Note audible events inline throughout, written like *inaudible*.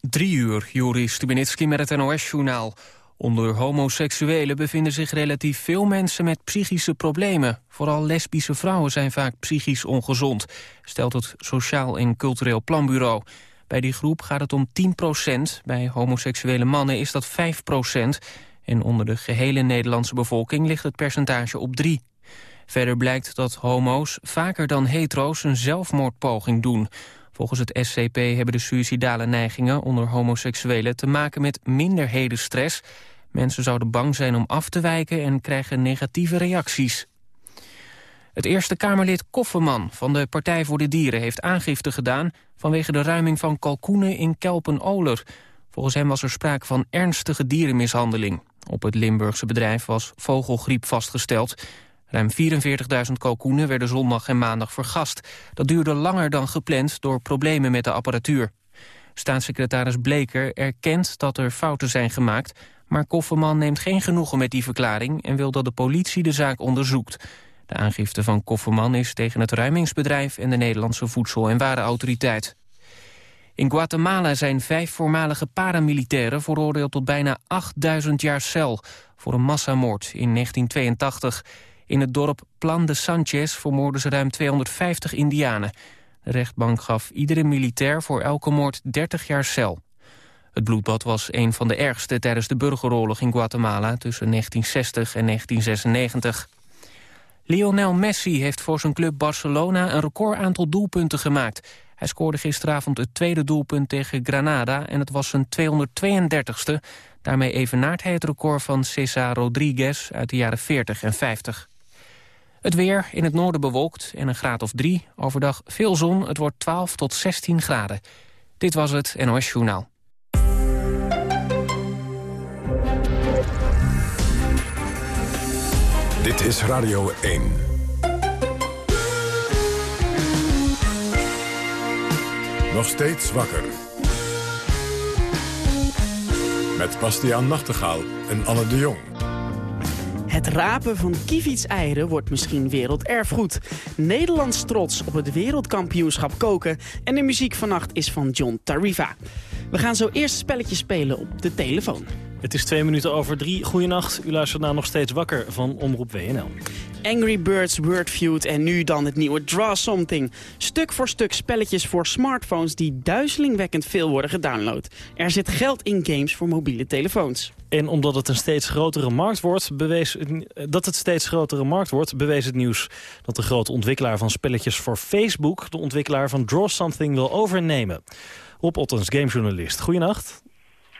Drie uur, Joris Stubenitski met het NOS-journaal. Onder homoseksuelen bevinden zich relatief veel mensen met psychische problemen. Vooral lesbische vrouwen zijn vaak psychisch ongezond, stelt het Sociaal en Cultureel Planbureau. Bij die groep gaat het om 10 procent, bij homoseksuele mannen is dat 5 procent. En onder de gehele Nederlandse bevolking ligt het percentage op 3. Verder blijkt dat homo's vaker dan hetero's een zelfmoordpoging doen... Volgens het SCP hebben de suïcidale neigingen onder homoseksuelen te maken met minderhedenstress. Mensen zouden bang zijn om af te wijken en krijgen negatieve reacties. Het Eerste Kamerlid Kofferman van de Partij voor de Dieren heeft aangifte gedaan vanwege de ruiming van kalkoenen in Kelpen-Oler. Volgens hem was er sprake van ernstige dierenmishandeling. Op het Limburgse bedrijf was vogelgriep vastgesteld. Ruim 44.000 kalkoenen werden zondag en maandag vergast. Dat duurde langer dan gepland door problemen met de apparatuur. Staatssecretaris Bleker erkent dat er fouten zijn gemaakt... maar Kofferman neemt geen genoegen met die verklaring... en wil dat de politie de zaak onderzoekt. De aangifte van Kofferman is tegen het ruimingsbedrijf... en de Nederlandse Voedsel- en Warenautoriteit. In Guatemala zijn vijf voormalige paramilitairen veroordeeld tot bijna 8000 jaar cel... voor een massamoord in 1982... In het dorp Plan de Sanchez vermoorden ze ruim 250 indianen. De rechtbank gaf iedere militair voor elke moord 30 jaar cel. Het bloedbad was een van de ergste tijdens de burgeroorlog in Guatemala... tussen 1960 en 1996. Lionel Messi heeft voor zijn club Barcelona een record aantal doelpunten gemaakt. Hij scoorde gisteravond het tweede doelpunt tegen Granada... en het was zijn 232ste. Daarmee evenaart hij het record van Cesar Rodriguez uit de jaren 40 en 50. Het weer in het noorden bewolkt en een graad of 3. Overdag veel zon, het wordt 12 tot 16 graden. Dit was het NOS Journaal. Dit is Radio 1. Nog steeds wakker. Met Bastiaan Nachtegaal en Anne de Jong. Het rapen van eieren wordt misschien werelderfgoed. Nederlands trots op het wereldkampioenschap koken. En de muziek vannacht is van John Tarifa. We gaan zo eerst spelletjes spelen op de telefoon. Het is twee minuten over drie. Goedenacht. U luistert naar Nog Steeds Wakker van Omroep WNL. Angry Birds Wordfeud en nu dan het nieuwe Draw Something. Stuk voor stuk spelletjes voor smartphones die duizelingwekkend veel worden gedownload. Er zit geld in games voor mobiele telefoons. En omdat het een steeds grotere markt wordt, bewees, dat het steeds grotere markt wordt, bewees het nieuws dat de grote ontwikkelaar van spelletjes voor Facebook de ontwikkelaar van Draw Something wil overnemen. Rob Ottens, gamejournalist. Goedenacht.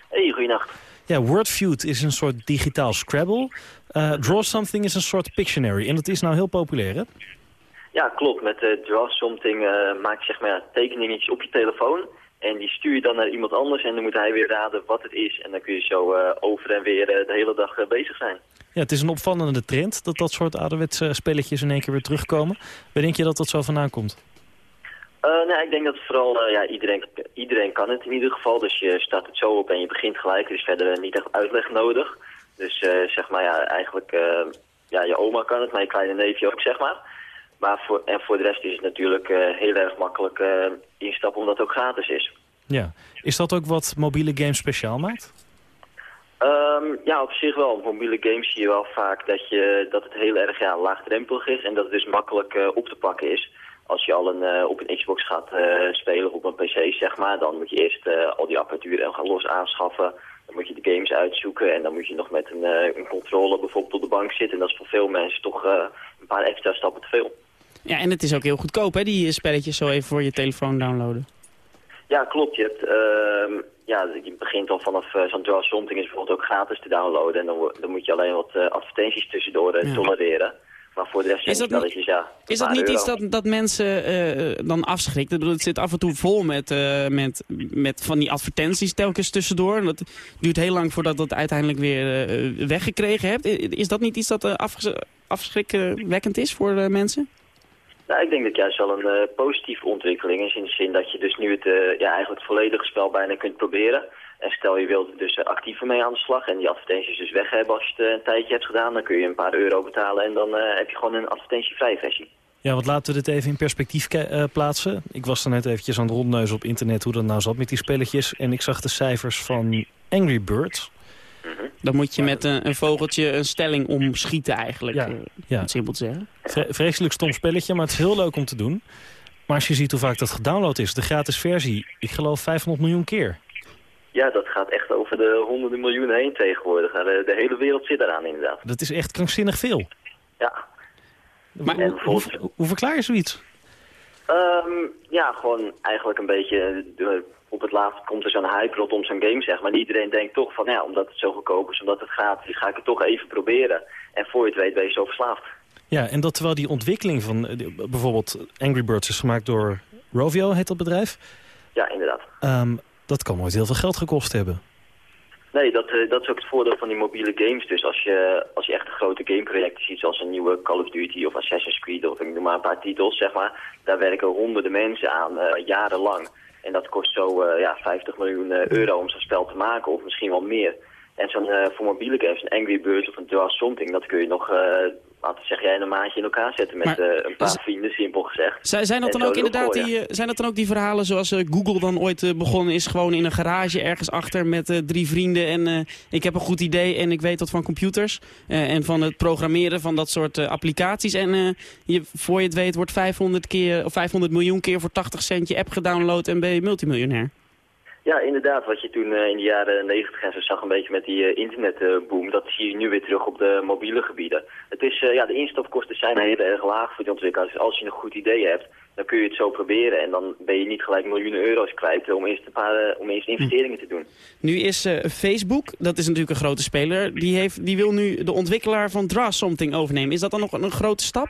Hey, goedenacht. Ja, Wordfeud is een soort digitaal Scrabble. Uh, Draw Something is een soort Pictionary en dat is nou heel populair, hè? Ja, klopt. Met uh, Draw Something uh, maak je zeg maar tekeningetjes op je telefoon. En die stuur je dan naar iemand anders en dan moet hij weer raden wat het is. En dan kun je zo over en weer de hele dag bezig zijn. Ja, het is een opvallende trend dat dat soort ouderwetse spelletjes in één keer weer terugkomen. Waar denk je dat dat zo vandaan komt? Uh, nou, ik denk dat vooral uh, ja, iedereen, iedereen kan het in ieder geval. Dus je start het zo op en je begint gelijk. Er is verder niet echt uitleg nodig. Dus uh, zeg maar, ja, eigenlijk, ja, je oma kan het, maar je kleine neefje ook, zeg maar. Maar voor, en voor de rest is het natuurlijk heel erg makkelijk instappen omdat het ook gratis is. Ja. Is dat ook wat mobiele games speciaal maakt? Um, ja, op zich wel. Mobiele games zie je wel vaak dat, je, dat het heel erg ja, laagdrempelig is en dat het dus makkelijk op te pakken is als je al een, uh, op een Xbox gaat uh, spelen of op een PC, zeg maar, dan moet je eerst uh, al die apparatuur gaan los aanschaffen. Dan moet je de games uitzoeken en dan moet je nog met een, een controller bijvoorbeeld op de bank zitten. En dat is voor veel mensen toch een paar extra stappen te veel. Ja, en het is ook heel goedkoop, hè, die spelletjes zo even voor je telefoon downloaden. Ja, klopt. Je, hebt, ehm, ja, je begint al vanaf zo'n Draw Something is bijvoorbeeld ook gratis te downloaden. En dan, dan moet je alleen wat advertenties tussendoor ja. tolereren. Maar voor de rest is dat niet, ja, Is dat niet iets dat, dat mensen uh, dan afschrikt? Ik bedoel, het zit af en toe vol met, uh, met, met van die advertenties telkens tussendoor. Dat duurt heel lang voordat dat uiteindelijk weer uh, weggekregen hebt. Is dat niet iets dat afschrikwekkend is voor mensen? Nou, ik denk dat juist wel een positieve ontwikkeling is. In de zin dat je dus nu het ja, eigenlijk het volledige spel bijna kunt proberen. En stel je wilt dus actiever mee aan de slag en die advertenties dus weg hebben als je het een tijdje hebt gedaan, dan kun je een paar euro betalen en dan uh, heb je gewoon een advertentievrije versie. Ja, want laten we dit even in perspectief uh, plaatsen. Ik was er net eventjes aan het rondneuzen op internet hoe dat nou zat met die spelletjes. En ik zag de cijfers van Angry Birds. Dan moet je met een, een, vogeltje een stelling omschieten eigenlijk. Ja, uh, ja. simpel te zeggen. Vre vreselijk stom spelletje, maar het is heel leuk om te doen. Maar als je ziet hoe vaak dat gedownload is, de gratis versie, ik geloof 500 miljoen keer. Ja, dat gaat echt over de honderden miljoenen heen tegenwoordig. De, de hele wereld zit eraan inderdaad. Dat is echt krankzinnig veel. Ja. Maar hoe, hoe, hoe, verklaar je zoiets? Um, ja, gewoon eigenlijk een beetje... De, op het laatst komt er zo'n hype rondom zo'n game, zeg maar. iedereen denkt toch van, ja, omdat het zo goedkoop is, omdat het gratis ga ik het toch even proberen. En voor je het weet ben je zo verslaafd. Ja, en dat terwijl die ontwikkeling van eh, bijvoorbeeld Angry Birds is gemaakt door Rovio, heet dat bedrijf? Ja, inderdaad. Um, dat kan nooit heel veel geld gekost hebben. Nee, dat, uh, dat is ook het voordeel van die mobiele games. Dus als je, als je echt een grote gameprojecten ziet, zoals een nieuwe Call of Duty of Assassin's Creed of ik noem maar een paar titels, zeg maar. Daar werken honderden mensen aan, uh, jarenlang. En dat kost zo uh, ja, 50 miljoen euro om zo'n spel te maken, of misschien wel meer. En zo'n voor mobiele games, een Angry Birds of een Draw Something, dat kun je nog laten zeg jij een maandje in elkaar zetten met uh, een paar vrienden, simpel gezegd. Zijn dat dan ook inderdaad die, zijn dat dan ook die verhalen zoals uh, Google dan ooit begonnen is, gewoon in een garage ergens achter met drie vrienden en ik heb een goed idee en ik weet wat van computers en van het programmeren van dat soort applicaties en je, voor je het weet wordt 500, keer, of 500 miljoen keer voor 80 cent je app gedownload en ben je multimiljonair? Ja, inderdaad. Wat je toen uh, in de jaren 90 en zo zag een beetje met die uh, internetboom, dat zie je nu weer terug op de mobiele gebieden. Het is, uh, ja, de instapkosten zijn heel erg laag voor die ontwikkelaars. Dus als je een goed idee hebt, dan kun je het zo proberen en dan ben je niet gelijk miljoenen euro's kwijt om eerst een paar om eerst investeringen te doen. Nu is Facebook, dat is natuurlijk een grote speler, die, heeft, die wil nu de ontwikkelaar van Draw Something overnemen. Is dat dan nog een grote stap?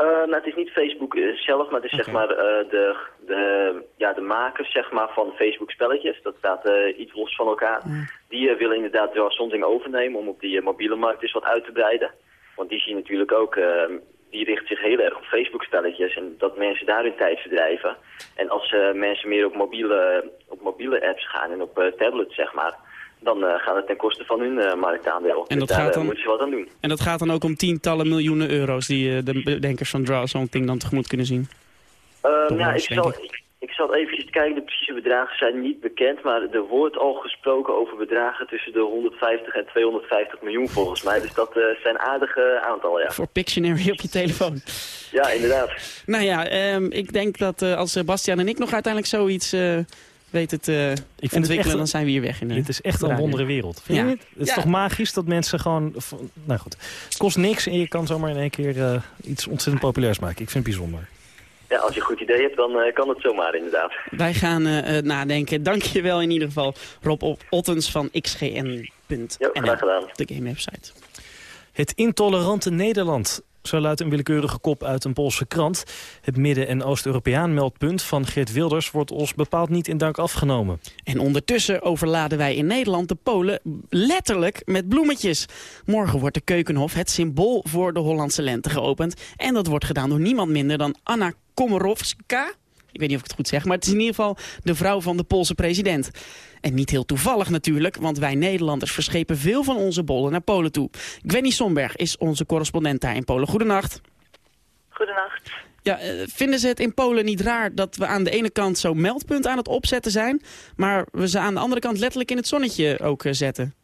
Uh, nou, het is niet Facebook eh, zelf, maar het is zeg maar uh, de, de, ja, de makers zeg maar, van Facebook spelletjes. Dat staat uh, iets los van elkaar. Die willen inderdaad wel Something overnemen om op die mobiele markt eens wat uit te breiden. Want die zien natuurlijk ook, die richt zich heel erg op Facebook spelletjes en dat mensen daar hun tijd verdrijven. En als mensen meer op mobiele, op mobiele apps gaan en op tablets zeg maar, dan uh, gaat het ten koste van hun uh, marktaandeel. En dus dat gaat dan, moeten ze wat aan doen. En dat gaat dan ook om tientallen miljoenen euro's die de bedenkers van Draw Something dan tegemoet kunnen zien? Ja, ik zal, ik, ik zal even kijken, de precieze bedragen zijn niet bekend, maar er wordt al gesproken over bedragen tussen de 150 en 250 miljoen volgens mij. Dus dat zijn aardige aantallen, ja. Voor Pictionary op je telefoon. Ja, inderdaad. nou ja, um, ik denk dat als Bastiaan en ik nog uiteindelijk zoiets weet het uh, ik vind ontwikkelen, het dan zijn we hier weg. In de het is echt een wondere wereld. Vind ja. je het? Het is toch magisch dat mensen gewoon... Nou goed, het kost niks en je kan zomaar in één keer uh, iets ontzettend populairs maken. Ik vind het bijzonder. Ja, als je een goed idee hebt, dan uh, kan het zomaar inderdaad. Wij gaan nadenken. Dank je wel in ieder geval, Rob Ottens van xgn.nl. Ja, graag gedaan. De game website. Het intolerante Nederland zo luidt een willekeurige kop uit een Poolse krant. Het Midden- en Oost-Europeaan meldpunt van Geert Wilders... wordt ons bepaald niet in dank afgenomen. En ondertussen overladen wij in Nederland de Polen letterlijk met bloemetjes. Morgen wordt de Keukenhof, het symbool voor de Hollandse lente, geopend. En dat wordt gedaan door niemand minder dan Anna Komorowska... Ik weet niet of ik het goed zeg, maar het is in ieder geval de vrouw van de Poolse president. En niet heel toevallig natuurlijk, want wij Nederlanders verschepen veel van onze bollen naar Polen toe. Gwenny Somberg is onze correspondent daar in Polen. Goedenacht. Goedenacht. Ja, eh, vinden ze het in Polen niet raar dat we aan de ene kant zo meldpunt aan het opzetten zijn, maar we ze aan de andere kant letterlijk in het zonnetje ook eh, zetten?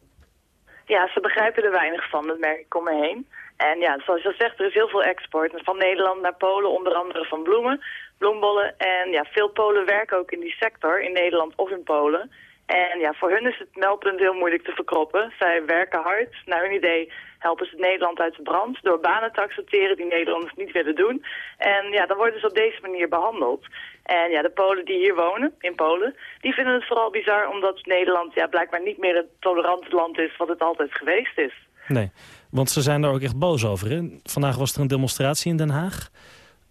Ja, ze begrijpen er weinig van, dat merk ik om me heen. En ja, zoals je al zegt, er is heel veel export. Van Nederland naar Polen, onder andere van bloemen, bloembollen. En ja, veel Polen werken ook in die sector, in Nederland of in Polen. En ja, voor hun is het meldpunt heel moeilijk te verkroppen. Zij werken hard. Naar hun idee helpen ze Nederland uit de brand door banen te accepteren die Nederlanders niet willen doen. En ja, dan worden ze op deze manier behandeld. En ja, de Polen die hier wonen, in Polen, die vinden het vooral bizar omdat Nederland ja, blijkbaar niet meer het tolerante land is wat het altijd geweest is. Nee, want ze zijn daar ook echt boos over. Hè? Vandaag was er een demonstratie in Den Haag.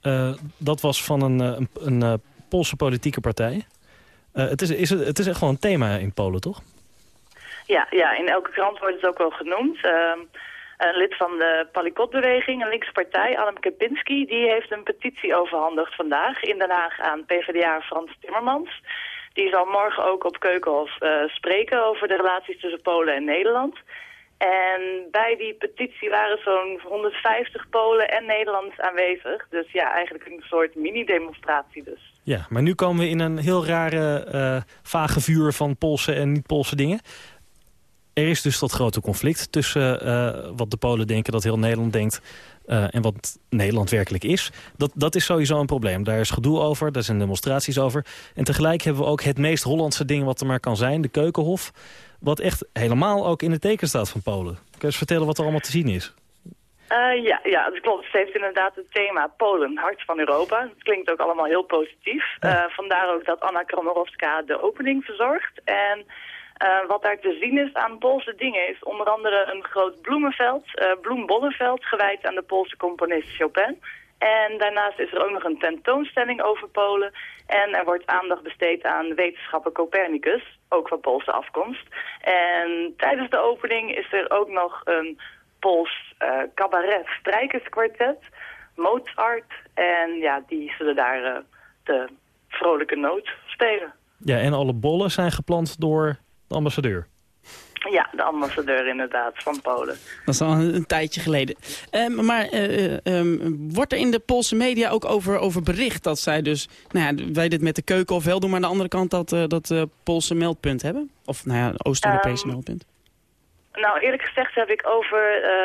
Uh, dat was van een, eh, een, een Poolse politieke partij. Het, is, is, het is echt gewoon een thema in Polen, toch? Ja, ja in elke krant wordt het ook wel genoemd. Uh, een lid van de Palikot-beweging, een linkse partij, Adam Kepinski... die heeft een petitie overhandigd vandaag in Den Haag aan PvdA Frans Timmermans. Die zal morgen ook op Keukenhof spreken over de relaties tussen Polen en Nederland. En bij die petitie waren zo'n 150 Polen en Nederlanders aanwezig. Dus ja, eigenlijk een soort mini-demonstratie dus. Ja, maar nu komen we in een heel rare, uh, vage vuur van Poolse en niet-Poolse dingen. Er is dus dat grote conflict tussen uh, wat de Polen denken dat heel Nederland denkt... Uh, en wat Nederland werkelijk is. Dat, dat is sowieso een probleem. Daar is gedoe over, daar zijn demonstraties over. En tegelijk hebben we ook het meest Hollandse ding wat er maar kan zijn, de Keukenhof. Wat echt helemaal ook in het teken staat van Polen. Kun je eens vertellen wat er allemaal te zien is? Uh, ja, ja, dat klopt. Het heeft inderdaad het thema Polen, hart van Europa. Het klinkt ook allemaal heel positief. Uh, vandaar ook dat Anna Kramorowska de opening verzorgt. En uh, wat daar te zien is aan Poolse dingen is onder andere een groot bloemenveld, bloembollenveld, gewijd aan de Poolse componist Chopin. En daarnaast is er ook nog een tentoonstelling over Polen. En er wordt aandacht besteed aan wetenschapper Copernicus, ook van Poolse afkomst. En tijdens de opening is er ook nog een Pools uh, cabaret strijkerskwartet, Mozart. En ja, die zullen daar uh, de vrolijke noot spelen. Ja, en alle bollen zijn geplant door de ambassadeur. Ja, de ambassadeur inderdaad, van Polen. Dat is al een, een tijdje geleden. Um, maar uh, um, wordt er in de Poolse media ook over, over bericht dat zij dus... Nou ja, wij dit met de keuken of wel doen, maar aan de andere kant dat, uh, dat uh, Poolse meldpunt hebben? Of nou ja, Oost-Europese um, meldpunt? Nou, eerlijk gezegd heb ik over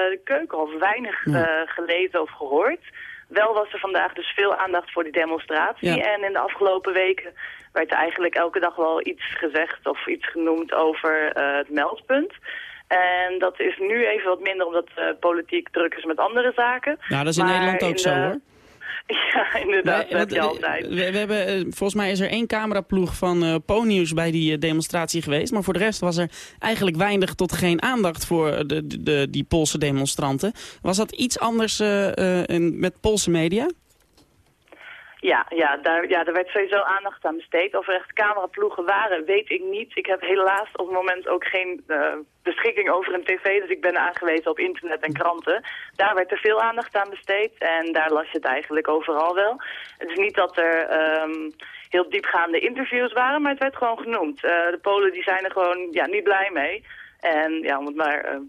de keukenhof weinig ja. gelezen of gehoord. Wel was er vandaag dus veel aandacht voor die demonstratie. Ja. En in de afgelopen weken werd er eigenlijk elke dag wel iets gezegd of iets genoemd over uh, het meldpunt. En dat is nu even wat minder omdat uh, politiek druk is met andere zaken. Nou, dat is in maar Nederland ook in zo hoor. *laughs* Ja, inderdaad, nee, dat heb je altijd. We, we, hebben, uh, volgens mij is er één cameraploeg van uh, bij die uh, demonstratie geweest. Maar voor de rest was er eigenlijk weinig tot geen aandacht voor de, de, die Poolse demonstranten. Was dat iets anders in, met Poolse media? Ja, ja, daar, ja, daar werd sowieso aandacht aan besteed. Of er echt cameraploegen waren, weet ik niet. Ik heb helaas op het moment ook geen uh, beschikking over een tv, dus ik ben aangewezen op internet en kranten. Daar werd er veel aandacht aan besteed en daar las je het eigenlijk overal wel. Het is niet dat er um, heel diepgaande interviews waren, maar het werd gewoon genoemd. Uh, de Polen die zijn er gewoon ja, niet blij mee. En ja, om het maar uh,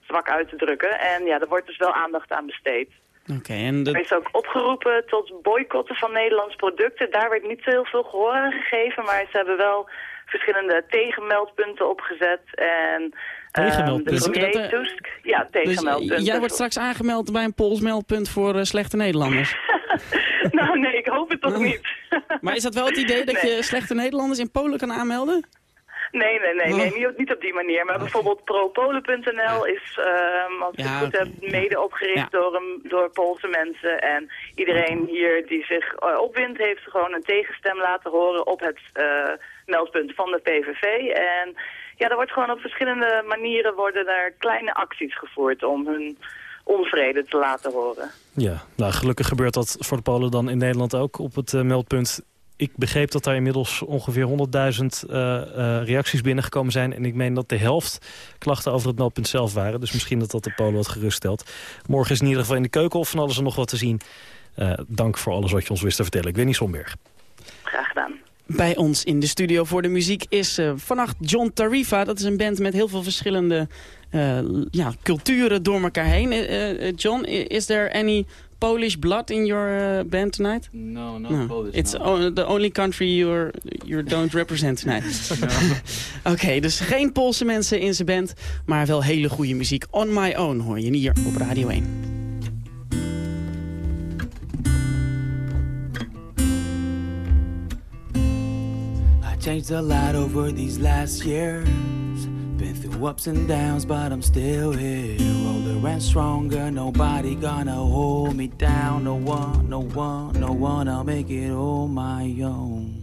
zwak uit te drukken. En ja, er wordt dus wel aandacht aan besteed. Okay, en Er is ook opgeroepen tot boycotten van Nederlandse producten. Daar werd niet zo heel veel gehoor aan gegeven, maar ze hebben wel verschillende tegenmeldpunten opgezet. En Tegenmeldpunten? Uh, de Tusk, ja, tegenmeldpunten. Dus jij wordt straks aangemeld bij een Pools meldpunt voor uh, slechte Nederlanders? *laughs* nou nee, ik hoop het toch niet. maar is dat wel het idee dat nee. je slechte Nederlanders in Polen kan aanmelden? Nee, nee, nee, nee niet, niet, op die manier. Maar bijvoorbeeld propolen.nl is, um, als ik ja, het goed heb, mede opgericht ja. door, um, door Poolse mensen. En iedereen hier die zich uh, opwindt, heeft gewoon een tegenstem laten horen op het uh, meldpunt van de PVV. En ja, er wordt gewoon op verschillende manieren worden er kleine acties gevoerd om hun onvrede te laten horen. Ja, nou gelukkig gebeurt dat voor de Polen dan in Nederland ook op het uh, meldpunt ik begreep dat daar inmiddels ongeveer 100.000 uh, uh, reacties binnengekomen zijn. En ik meen dat de helft klachten over het meldpunt zelf waren. Dus misschien dat dat de Polen wat geruststelt. Morgen is in ieder geval in de keukenhof van alles er nog wat te zien. Uh, dank voor alles wat je ons wist te vertellen. Ik weet niet Somberg. Graag gedaan. Bij ons in de studio voor de muziek is uh, vannacht John Tarifa. Dat is een band met heel veel verschillende uh, ja, culturen door elkaar heen. Uh, John, is there any Polish blood in your band tonight? No, not no. Polish. It's no. the only country you you don't represent tonight. *laughs* *laughs* Oké, okay, dus geen Poolse mensen in zijn band, maar wel hele goede muziek. On My Own hoor je hier op Radio 1. changed a lot over these last years. Been through ups and downs, but I'm still here. Older and stronger, nobody gonna hold me down. No one, no one, no one, I'll make it on my own.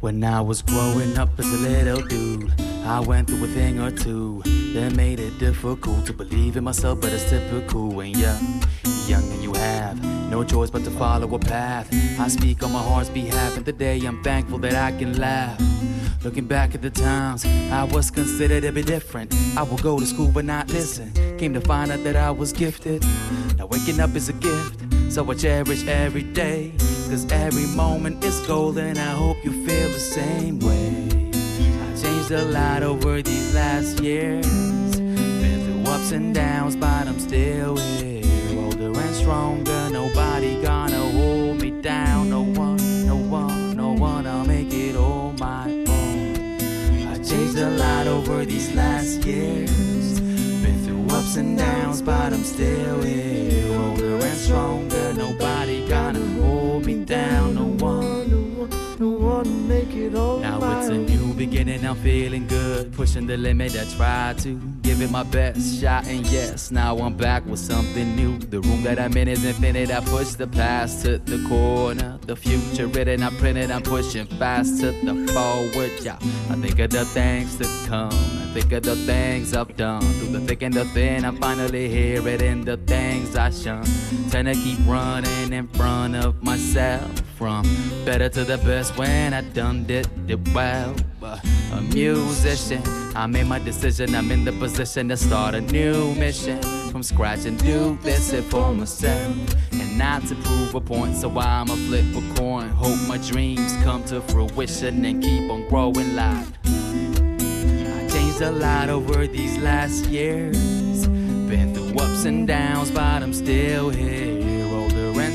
When I was growing up as a little dude, I went through a thing or two that made it difficult to believe in myself, but it's typical when you're young and you have no choice but to follow a path. I speak on my heart's behalf, and today I'm thankful that I can laugh. Looking back at the times I was considered to be different. I would go to school but not listen. Came to find out that I was gifted. Now waking up is a gift, so I cherish every day. Cause every moment is golden. I hope you feel the same way. I changed a lot over these last years. Been through ups and downs, but I'm still here. Older and stronger, nobody gonna over these last years. Been through ups and downs, but I'm still here. Older and stronger, nobody gonna hold me down. No one, no one, one make it on Now it's a new beginning, I'm feeling good. Pushing the limit, I try to give it my best shot. And yes, now I'm back with something new. The room that I'm in is infinite. I push the past to the corner. The future written, I print it. I'm pushing fast to the forward. Yeah, I think of the things to come. I think of the things I've done. Through the thick and the thin, I finally hear it in the things I shun. Tend to keep running in front of myself. From better to the best when I done did it well. A musician, I made my decision. I'm in the position to start a new mission from scratch and do this it for myself and not to prove a point. So I'ma flip a coin. Hope my dreams come to fruition and keep on growing live. I changed a lot over these last years. Been through ups and downs, but I'm still here.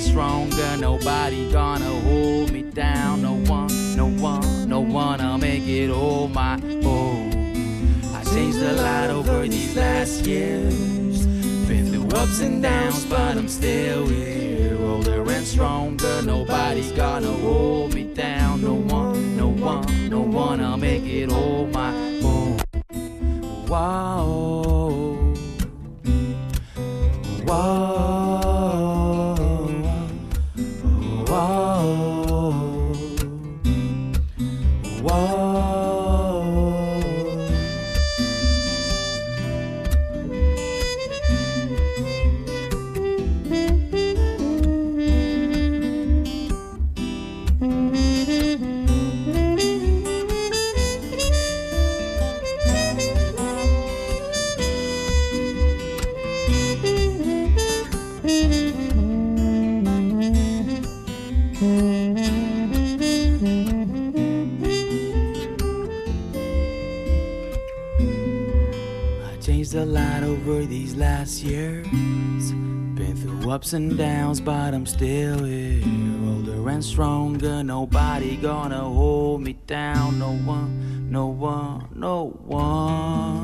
Stronger, nobody gonna hold me down. No one, no one, no one, I'll make it all my own. I changed a lot over these last years. Been through ups and downs, but I'm still here. Older and stronger, nobody's gonna hold me down. No one, no one, no one, I'll make it all my own. Wow. Wow. Ups and downs, but I'm still here. Older and stronger, nobody gonna hold me down. No one, no one, no one.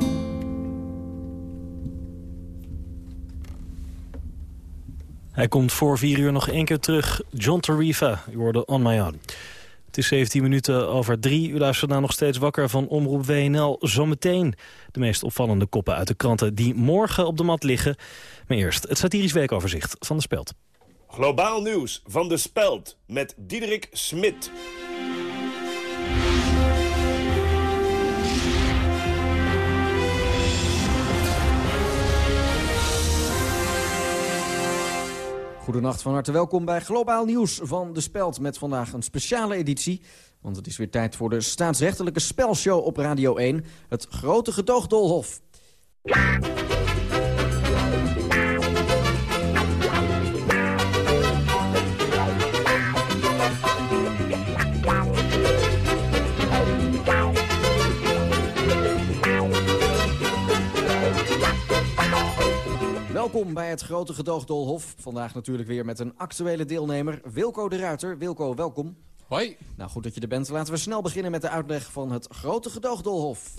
Hij komt voor vier uur nog één keer terug. John Tarifa, u hoorde On My Own. Het is 17 minuten over drie. U luistert naar nog steeds wakker van Omroep WNL. Zometeen de meest opvallende koppen uit de kranten die morgen op de mat liggen. Maar eerst het satirisch weekoverzicht van de Speld. Globaal nieuws van de Speld met Diederik Smit. Goedenacht, van harte welkom bij Globaal Nieuws van De Speld... met vandaag een speciale editie, want het is weer tijd voor de staatsrechtelijke spelshow op Radio 1... het grote gedoogdolhof. Welkom bij het grote gedoogdolhof. Vandaag natuurlijk weer met een actuele deelnemer, Wilco de Ruiter. Wilco, welkom. Hoi. Nou, goed dat je er bent. Laten we snel beginnen met de uitleg van het grote gedoogdolhof.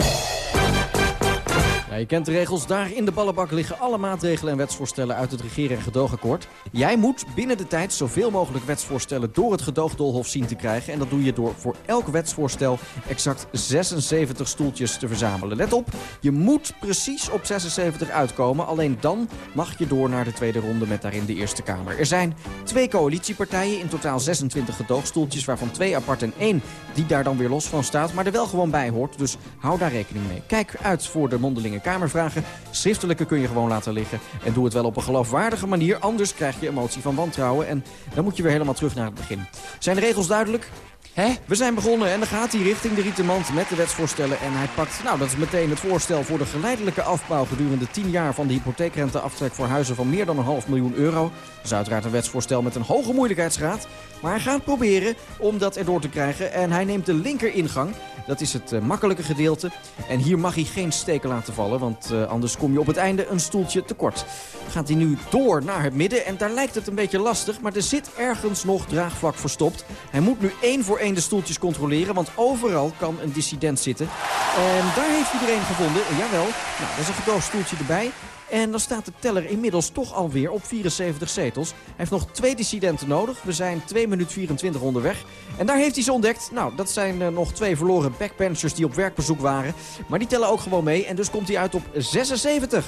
Ja, je kent de regels. Daar in de ballenbak liggen alle maatregelen en wetsvoorstellen uit het regeer- en gedoogakkoord. Jij moet binnen de tijd zoveel mogelijk wetsvoorstellen door het gedoogdolhof zien te krijgen. En dat doe je door voor elk wetsvoorstel exact 76 stoeltjes te verzamelen. Let op, je moet precies op 76 uitkomen. Alleen dan mag je door naar de tweede ronde met daarin de Eerste Kamer. Er zijn twee coalitiepartijen, in totaal 26 gedoogstoeltjes... waarvan twee apart en één die daar dan weer los van staat... maar er wel gewoon bij hoort, dus hou daar rekening mee. Kijk uit voor de mondelinge Kamervragen. Schriftelijke kun je gewoon laten liggen. En doe het wel op een geloofwaardige manier, anders krijg je emotie van wantrouwen. En dan moet je weer helemaal terug naar het begin. Zijn de regels duidelijk? Hè? We zijn begonnen en dan gaat hij richting de rietenmand met de wetsvoorstellen. En hij pakt, nou dat is meteen het voorstel voor de geleidelijke afbouw gedurende 10 jaar van de hypotheekrenteaftrek voor huizen van meer dan een half miljoen euro. Dat is uiteraard een wetsvoorstel met een hoge moeilijkheidsgraad. Maar hij gaat proberen om dat erdoor te krijgen. En hij neemt de linker ingang. Dat is het uh, makkelijke gedeelte. En hier mag hij geen steken laten vallen, want uh, anders kom je op het einde een stoeltje tekort. Gaat hij nu door naar het midden en daar lijkt het een beetje lastig, maar er zit ergens nog draagvlak verstopt. Hij moet nu één voor één de stoeltjes controleren, want overal kan een dissident zitten. En daar heeft iedereen gevonden, jawel, nou, er is een gedoogd stoeltje erbij. En dan staat de teller inmiddels toch alweer op 74 zetels. Hij heeft nog twee dissidenten nodig. We zijn 2 minuten 24 onderweg. En daar heeft hij ze ontdekt. Nou, dat zijn uh, nog twee verloren backbenchers die op werkbezoek waren. Maar die tellen ook gewoon mee. En dus komt hij uit op 76.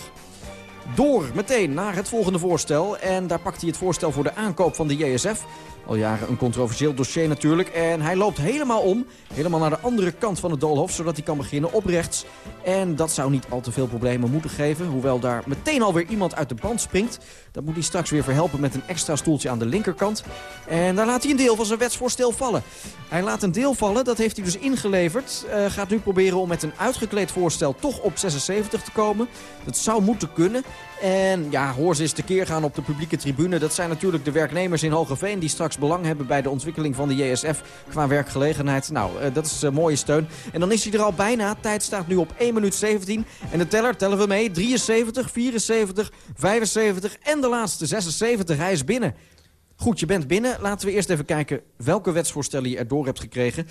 Door meteen naar het volgende voorstel. En daar pakt hij het voorstel voor de aankoop van de JSF. Al jaren een controversieel dossier natuurlijk. En hij loopt helemaal om. Helemaal naar de andere kant van het doolhof. Zodat hij kan beginnen op rechts. En dat zou niet al te veel problemen moeten geven. Hoewel daar meteen alweer iemand uit de band springt. Dat moet hij straks weer verhelpen met een extra stoeltje aan de linkerkant. En daar laat hij een deel van zijn wetsvoorstel vallen. Hij laat een deel vallen, dat heeft hij dus ingeleverd. Uh, gaat nu proberen om met een uitgekleed voorstel toch op 76 te komen. Dat zou moeten kunnen. En ja, hoor ze eens tekeer gaan op de publieke tribune. Dat zijn natuurlijk de werknemers in Hogeveen... die straks belang hebben bij de ontwikkeling van de JSF qua werkgelegenheid. Nou, uh, dat is een mooie steun. En dan is hij er al bijna. Tijd staat nu op 1 minuut 17. En de teller tellen we mee. 73, 74, 75 en de laatste 76. Hij is binnen. Goed, je bent binnen. Laten we eerst even kijken welke wetsvoorstellen je erdoor hebt gekregen.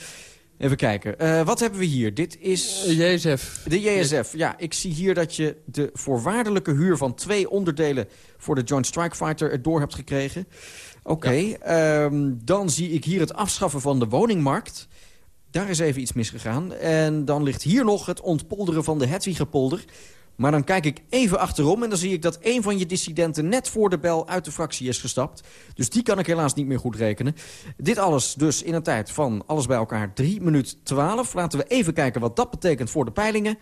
Even kijken. Uh, wat hebben we hier? Dit is... JSF. De JSF. Ja, ik zie hier dat je de voorwaardelijke huur van twee onderdelen... voor de Joint Strike Fighter erdoor hebt gekregen. Oké. Okay. Ja. Um, dan zie ik hier het afschaffen van de woningmarkt. Daar is even iets misgegaan. En dan ligt hier nog het ontpolderen van de Hedwigerpolder... Maar dan kijk ik even achterom en dan zie ik dat een van je dissidenten... net voor de bel uit de fractie is gestapt. Dus die kan ik helaas niet meer goed rekenen. Dit alles dus in een tijd van alles bij elkaar 3 minuten 12. Laten we even kijken wat dat betekent voor de peilingen.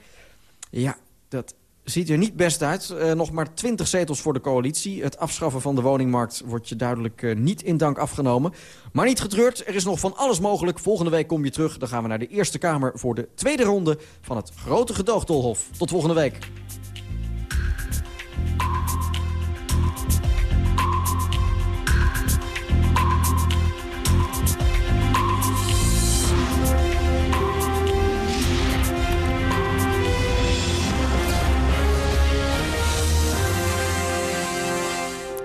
Ja, dat ziet er niet best uit. Uh, nog maar 20 zetels voor de coalitie. Het afschaffen van de woningmarkt wordt je duidelijk uh, niet in dank afgenomen. Maar niet getreurd, er is nog van alles mogelijk. Volgende week kom je terug. Dan gaan we naar de Eerste Kamer voor de tweede ronde van het grote gedoogdolhof. Tot volgende week.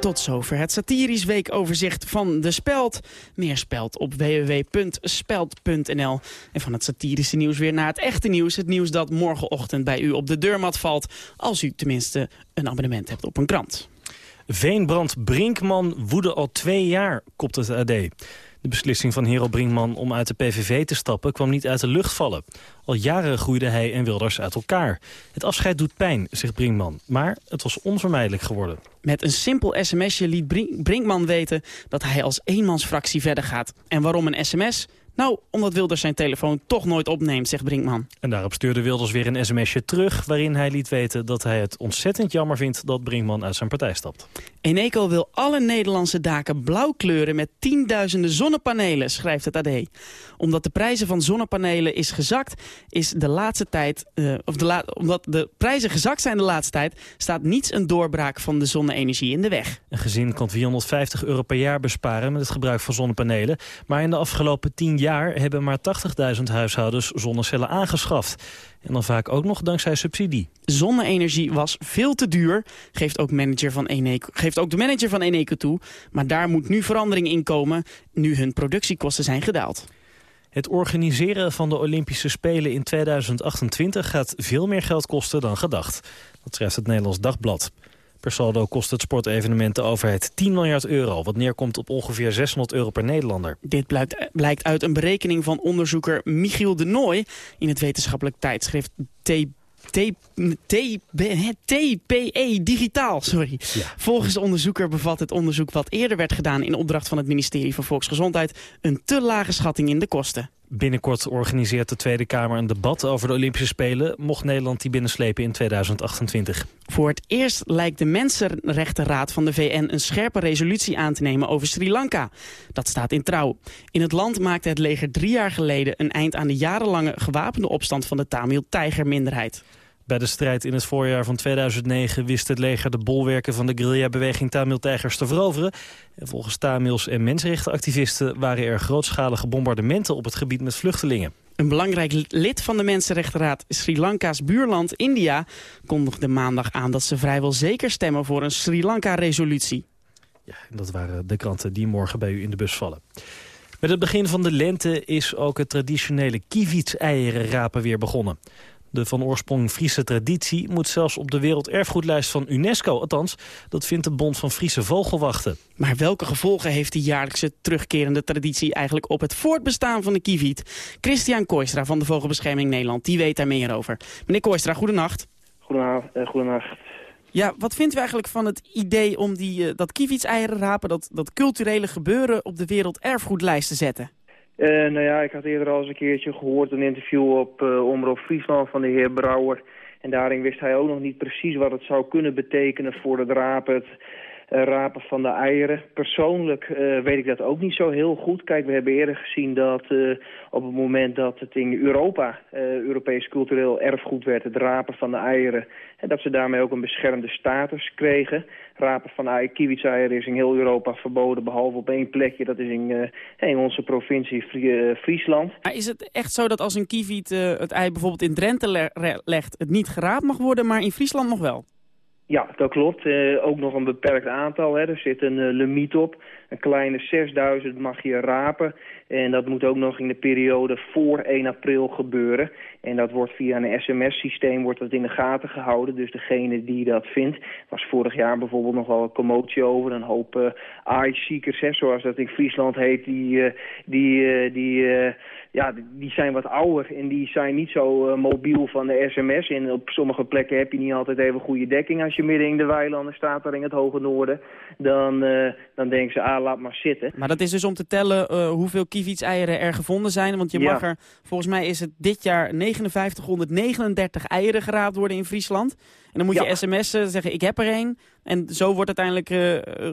Tot zover het satirisch weekoverzicht van De Speld. Meer Speld op www.speld.nl. En van het satirische nieuws weer naar het echte nieuws. Het nieuws dat morgenochtend bij u op de deurmat valt. Als u tenminste een abonnement hebt op een krant. Veenbrand Brinkman woede al twee jaar, kopt het AD. De beslissing van Hero Brinkman om uit de PVV te stappen kwam niet uit de lucht vallen. Al jaren groeiden hij en Wilders uit elkaar. Het afscheid doet pijn, zegt Brinkman, maar het was onvermijdelijk geworden. Met een simpel sms'je liet Brinkman weten dat hij als eenmansfractie verder gaat. En waarom een sms? Nou, omdat Wilders zijn telefoon toch nooit opneemt, zegt Brinkman. En daarop stuurde Wilders weer een sms'je terug... waarin hij liet weten dat hij het ontzettend jammer vindt... dat Brinkman uit zijn partij stapt. Eneco wil alle Nederlandse daken blauw kleuren... met tienduizenden zonnepanelen, schrijft het AD. Omdat de prijzen van zonnepanelen is gezakt... is de laatste tijd, uh, of de la omdat de prijzen gezakt zijn de laatste tijd... staat niets een doorbraak van de zonne-energie in de weg. Een gezin kan 450 euro per jaar besparen... met het gebruik van zonnepanelen. Maar in de afgelopen 10 jaar hebben maar 80.000 huishoudens zonnecellen aangeschaft. En dan vaak ook nog dankzij subsidie. Zonne-energie was veel te duur, geeft ook, manager van Eneco, geeft ook de manager van Eneco toe. Maar daar moet nu verandering in komen, nu hun productiekosten zijn gedaald. Het organiseren van de Olympische Spelen in 2028 gaat veel meer geld kosten dan gedacht. Dat schrijft het Nederlands Dagblad. Per saldo kost het sportevenement de overheid 10 miljard euro... wat neerkomt op ongeveer 600 euro per Nederlander. Dit blijkt, blijkt uit een berekening van onderzoeker Michiel de Nooy... in het wetenschappelijk tijdschrift T TPE Digitaal. Sorry. Ja. Volgens de onderzoeker bevat het onderzoek wat eerder werd gedaan... in opdracht van het ministerie van Volksgezondheid... een te lage schatting in de kosten. Binnenkort organiseert de Tweede Kamer een debat over de Olympische Spelen... mocht Nederland die binnenslepen in 2028. Voor het eerst lijkt de Mensenrechtenraad van de VN een scherpe resolutie aan te nemen over Sri Lanka. Dat staat in trouw. In het land maakte het leger drie jaar geleden een eind aan de jarenlange gewapende opstand van de Tamil-tijgerminderheid. Bij de strijd in het voorjaar van 2009 wist het leger de bolwerken van de guerrilla-beweging Tamil-tijgers te veroveren. En volgens Tamils en mensenrechtenactivisten waren er grootschalige bombardementen op het gebied met vluchtelingen. Een belangrijk lid van de Mensenrechtenraad, Sri Lanka's buurland India, kondigde maandag aan dat ze vrijwel zeker stemmen voor een Sri Lanka-resolutie. Ja, dat waren de kranten die morgen bij u in de bus vallen. Met het begin van de lente is ook het traditionele kievits-eieren rapen weer begonnen. De van oorsprong Friese traditie moet zelfs op de werelderfgoedlijst van UNESCO. Althans, dat vindt de Bond van Friese Vogelwachten. Maar welke gevolgen heeft die jaarlijkse terugkerende traditie eigenlijk op het voortbestaan van de kieviet? Christian Kooistra van de Vogelbescherming Nederland, die weet daar meer over. Meneer Kooistra, goedenacht. Goedenavond, uh, goedenacht. Ja, wat vindt u eigenlijk van het idee om die, uh, dat kievitseieren rapen, dat, dat culturele gebeuren op de werelderfgoedlijst te zetten? Uh, nou ja, ik had eerder al eens een keertje gehoord een interview op uh, Omroep Friesland van de heer Brouwer. En daarin wist hij ook nog niet precies wat het zou kunnen betekenen voor het rapen, rapen van de eieren. Persoonlijk weet ik dat ook niet zo heel goed. Kijk, we hebben eerder gezien dat op het moment dat het in Europa Europees cultureel erfgoed werd, het rapen van de eieren, en dat ze daarmee ook een beschermde status kregen rapen van ei, kiewitseieren is in heel Europa verboden, behalve op één plekje. Dat is in, onze provincie Frie, Friesland. Maar is het echt zo dat als een kieviet uh, het ei bijvoorbeeld in Drenthe le legt, het niet geraapt mag worden, maar in Friesland nog wel? Ja, dat klopt. Uh, ook nog een beperkt aantal. Hè. Er zit een uh, limiet op. Een kleine 6000 mag je rapen. En dat moet ook nog in de periode voor 1 april gebeuren. En dat wordt via een sms-systeem wordt in de gaten gehouden. Dus degene die dat vindt, was vorig jaar bijvoorbeeld nog wel een commotie over. Een hoop uh, eye-seekers, zoals dat in Friesland heet, die, uh, die, uh, die, ja, die zijn wat ouder en die zijn niet zo mobiel van de sms. En op sommige plekken heb je niet altijd even goede dekking als je midden in de weilanden staat, daar in het hoge noorden. Dan, dan denken ze, ah, laat maar zitten. Maar dat is dus om te tellen hoeveel kievitseieren er gevonden zijn. Want je Ja. mag er, volgens mij is het dit jaar 5939 eieren geraapt worden in Friesland. En dan moet je sms'en, zeggen ik heb er één. En zo wordt uiteindelijk eh,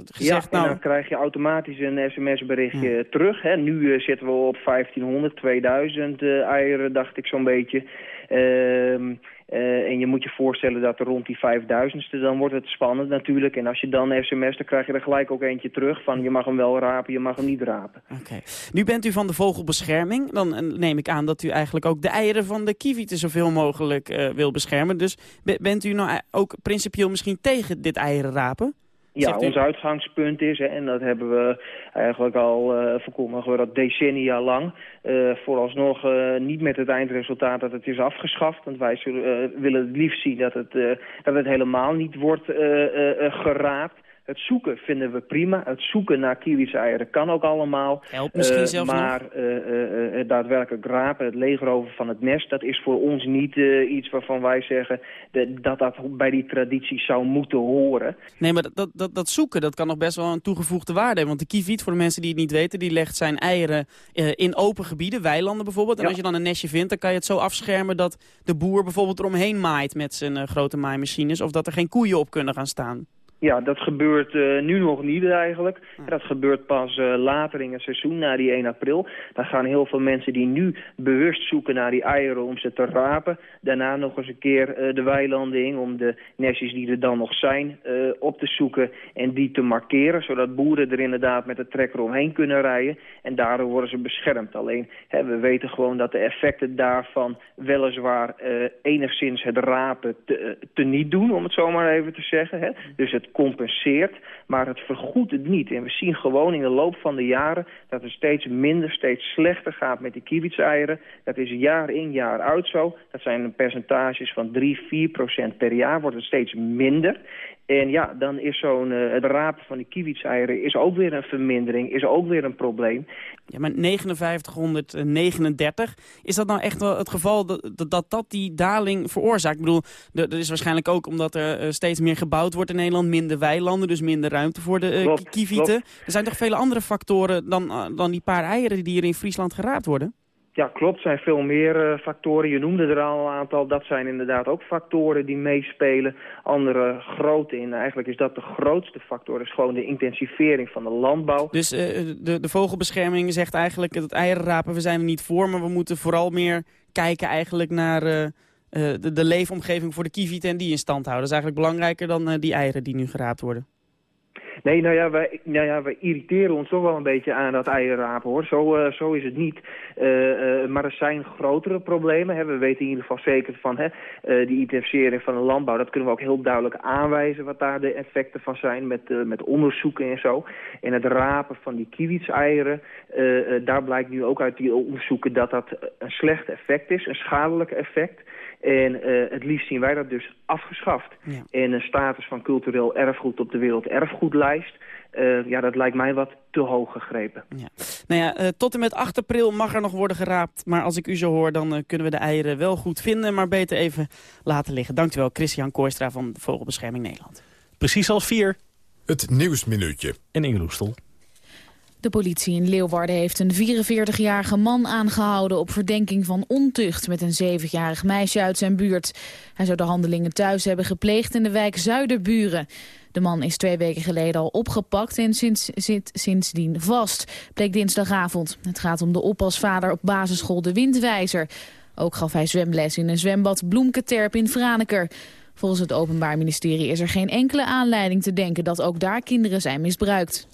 gezegd, ja, en nou... dan krijg je automatisch een sms-berichtje terug. Hè. Nu eh, zitten we op 1500, 2000 eh, eieren, dacht ik zo'n beetje. Ehm, eh, en je moet je voorstellen dat er rond die 5000ste, dan wordt het spannend natuurlijk. En als je dan sms, dan krijg je er gelijk ook eentje terug van je mag hem wel rapen, je mag hem niet rapen. Oké. Nu bent u van de vogelbescherming. Dan eh, neem ik aan dat u eigenlijk ook de eieren van de kievieten zoveel mogelijk eh, wil beschermen. Dus be- bent u nou e- ook principieel misschien tegen dit eieren rapen? Ja, u- ons uitgangspunt is, hè, en dat hebben we eigenlijk al uh, verkondigen we dat decennia lang, uh, vooralsnog uh, niet met het eindresultaat dat het is afgeschaft. Want wij zullen, willen het liefst zien dat het, dat het helemaal niet wordt geraapt. Het zoeken vinden we prima. Het zoeken naar kiwitseieren kan ook allemaal. Helpt misschien Uh, zelfs maar uh, daadwerkelijk rapen, het legerover van het nest... dat is voor ons niet iets waarvan wij zeggen de, dat dat bij die traditie zou moeten horen. Nee, maar dat, dat, dat, zoeken dat kan nog best wel een toegevoegde waarde hebben. Want de kieviet, voor de mensen die het niet weten... die legt zijn eieren in open gebieden, weilanden bijvoorbeeld. En Ja. als je dan een nestje vindt, dan kan je het zo afschermen... dat de boer bijvoorbeeld eromheen maait met zijn grote maaimachines... of dat er geen koeien op kunnen gaan staan. Ja, dat gebeurt uh, nu nog niet eigenlijk. Ja. Dat gebeurt pas uh, later in het seizoen, na die 1 april. Dan gaan heel veel mensen die nu bewust zoeken naar die eieren om ze te rapen... daarna nog eens een keer uh, de weilanden in om de nestjes die er dan nog zijn op te zoeken... en die te markeren, zodat boeren er inderdaad met de trekker omheen kunnen rijden. En daardoor worden ze beschermd. Alleen, hè, we weten gewoon dat de effecten daarvan weliswaar enigszins het rapen te, te niet doen... om het zo maar even te zeggen. Hè. Dus het compenseert, maar het vergoedt het niet. En we zien gewoon in de loop van de jaren dat het steeds minder, steeds slechter gaat met die kievitseieren. Dat is jaar in, jaar uit zo. Dat zijn percentages van 3, 4 procent per jaar, wordt het steeds minder. En ja, dan is zo'n uh, het rapen van die kievitseieren is ook weer een vermindering, is ook weer een probleem. Ja, maar 5939, is dat nou echt wel het geval dat dat, dat die daling veroorzaakt? Ik bedoel, dat is waarschijnlijk ook omdat er uh, steeds meer gebouwd wordt in Nederland, minder weilanden, dus minder ruimte voor de uh, kievieten. Er zijn toch vele andere factoren dan, dan die paar eieren die hier in Friesland geraapt worden? Ja, klopt. Er zijn veel meer factoren. Je noemde er al een aantal. Dat zijn inderdaad ook factoren die meespelen. Andere grote in. Eigenlijk is dat de grootste factor. is gewoon de intensivering van de landbouw. Dus de, de vogelbescherming zegt eigenlijk... het eierenrapen, we zijn er niet voor... maar we moeten vooral meer kijken eigenlijk naar de, de, leefomgeving voor de kievieten... en die in stand houden. Dat is eigenlijk belangrijker dan die eieren die nu geraapt worden. Nee, nou ja, wij, nou ja, wij irriteren ons toch wel een beetje aan dat eierrapen, hoor. Zo, uh, zo is het niet. Uh, uh, maar er zijn grotere problemen. Hè. We weten in ieder geval zeker van hè, die intensifiering van de landbouw. Dat kunnen we ook heel duidelijk aanwijzen wat daar de effecten van zijn met, met onderzoeken en zo. En het rapen van die kiewitseieren, daar blijkt nu ook uit die onderzoeken dat dat een slecht effect is, een schadelijk effect. En uh, het liefst zien wij dat dus afgeschaft. Ja. En een status van cultureel erfgoed op de werelderfgoedlijst... Uh, ja, dat lijkt mij wat te hoog gegrepen. Ja. Nou ja, uh, tot en met 8 april mag er nog worden geraapt. Maar als ik u zo hoor, dan uh, kunnen we de eieren wel goed vinden. Maar beter even laten liggen. Dankjewel, Christian Kooistra van Vogelbescherming Nederland. Precies al vier. Het Nieuwsminuutje. En Inge Loestel. De politie in Leeuwarden heeft een 44-jarige man aangehouden op verdenking van ontucht met een 7-jarig meisje uit zijn buurt. Hij zou de handelingen thuis hebben gepleegd in de wijk Zuiderburen. De man is twee weken geleden al opgepakt en sinds, zit sindsdien vast, bleek dinsdagavond. Het gaat om de oppasvader op basisschool De Windwijzer. Ook gaf hij zwemles in een zwembad Bloemketerp in Franeker. Volgens het Openbaar Ministerie is er geen enkele aanleiding te denken dat ook daar kinderen zijn misbruikt.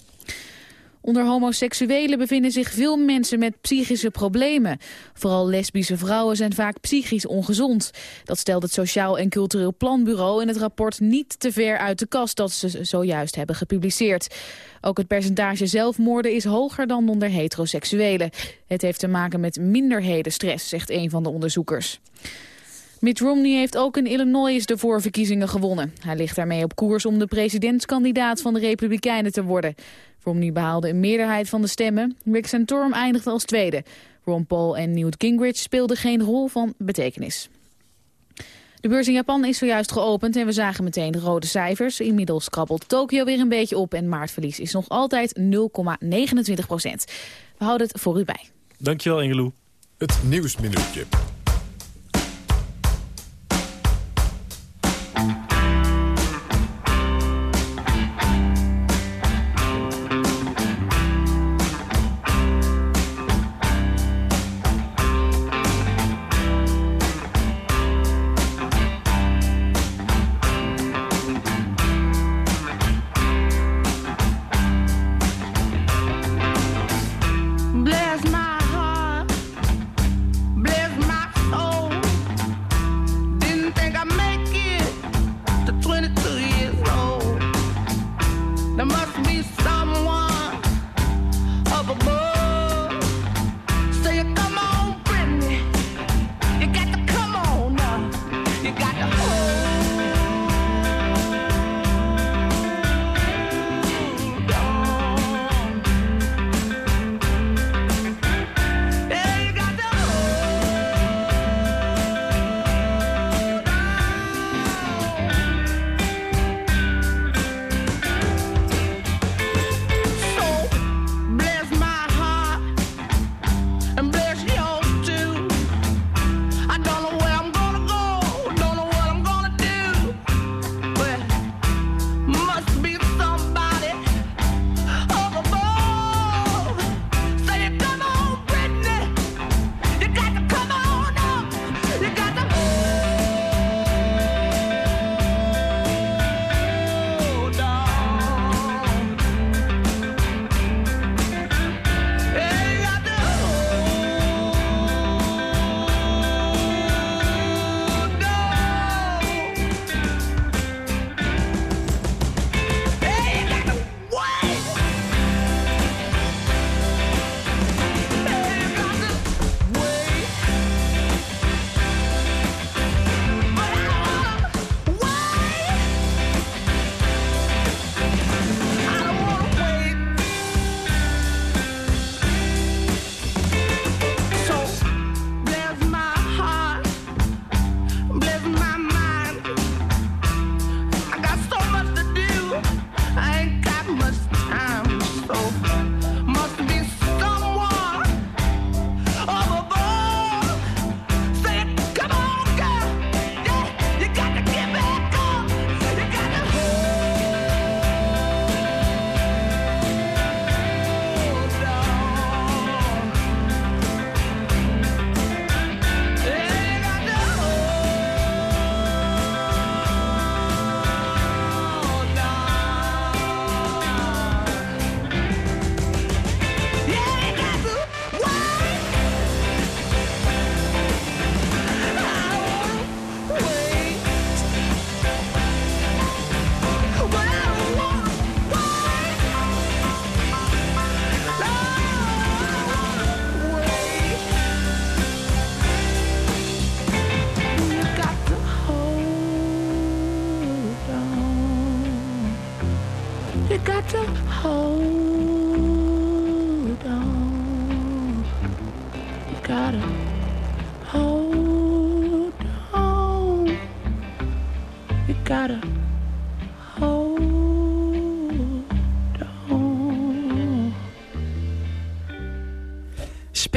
Onder homoseksuelen bevinden zich veel mensen met psychische problemen. Vooral lesbische vrouwen zijn vaak psychisch ongezond. Dat stelt het Sociaal en Cultureel Planbureau in het rapport niet te ver uit de kast dat ze zojuist hebben gepubliceerd. Ook het percentage zelfmoorden is hoger dan onder heteroseksuelen. Het heeft te maken met minderhedenstress, zegt een van de onderzoekers. Mitt Romney heeft ook in Illinois de voorverkiezingen gewonnen. Hij ligt daarmee op koers om de presidentskandidaat van de Republikeinen te worden. Romney behaalde een meerderheid van de stemmen. Rick Santorum eindigde als tweede. Ron Paul en Newt Gingrich speelden geen rol van betekenis. De beurs in Japan is zojuist geopend en we zagen meteen rode cijfers. Inmiddels krabbelt Tokio weer een beetje op en maartverlies is nog altijd 0,29 procent. We houden het voor u bij. Dankjewel Engeloe. Het Nieuwsminuutje.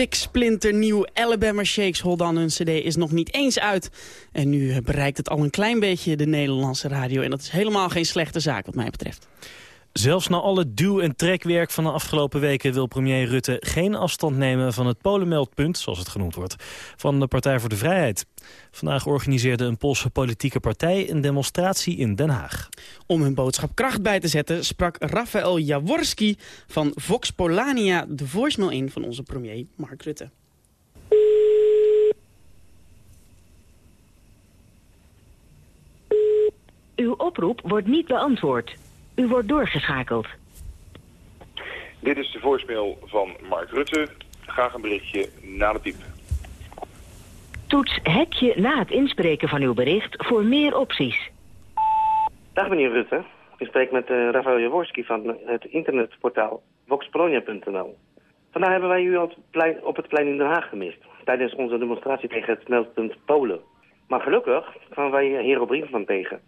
Spik splinter nieuw Alabama Shakes Hold On. Hun cd is nog niet eens uit. En nu eh, bereikt het al een klein beetje de Nederlandse radio. En dat is helemaal geen slechte zaak wat mij betreft. Zelfs na alle duw- en trekwerk van de afgelopen weken... wil premier Rutte geen afstand nemen van het polenmeldpunt... zoals het genoemd wordt, van de Partij voor de Vrijheid. Vandaag organiseerde een Poolse politieke partij... een demonstratie in Den Haag. Om hun boodschap kracht bij te zetten... sprak Rafael Jaworski van Vox Polania de voicemail in... van onze premier Mark Rutte. Uw oproep wordt niet beantwoord. U wordt doorgeschakeld. Dit is de voicemail van Mark Rutte. Graag een berichtje na de piep. Toets hekje na het inspreken van uw bericht voor meer opties. Dag meneer Rutte. Ik spreek met uh, Rafael Jaworski van het internetportaal voxpolonia.nl. Vandaag hebben wij u op het, plein, op het plein in Den Haag gemist. Tijdens onze demonstratie tegen het meldpunt Polen. Maar gelukkig kwamen wij Hero Brinkman tegen.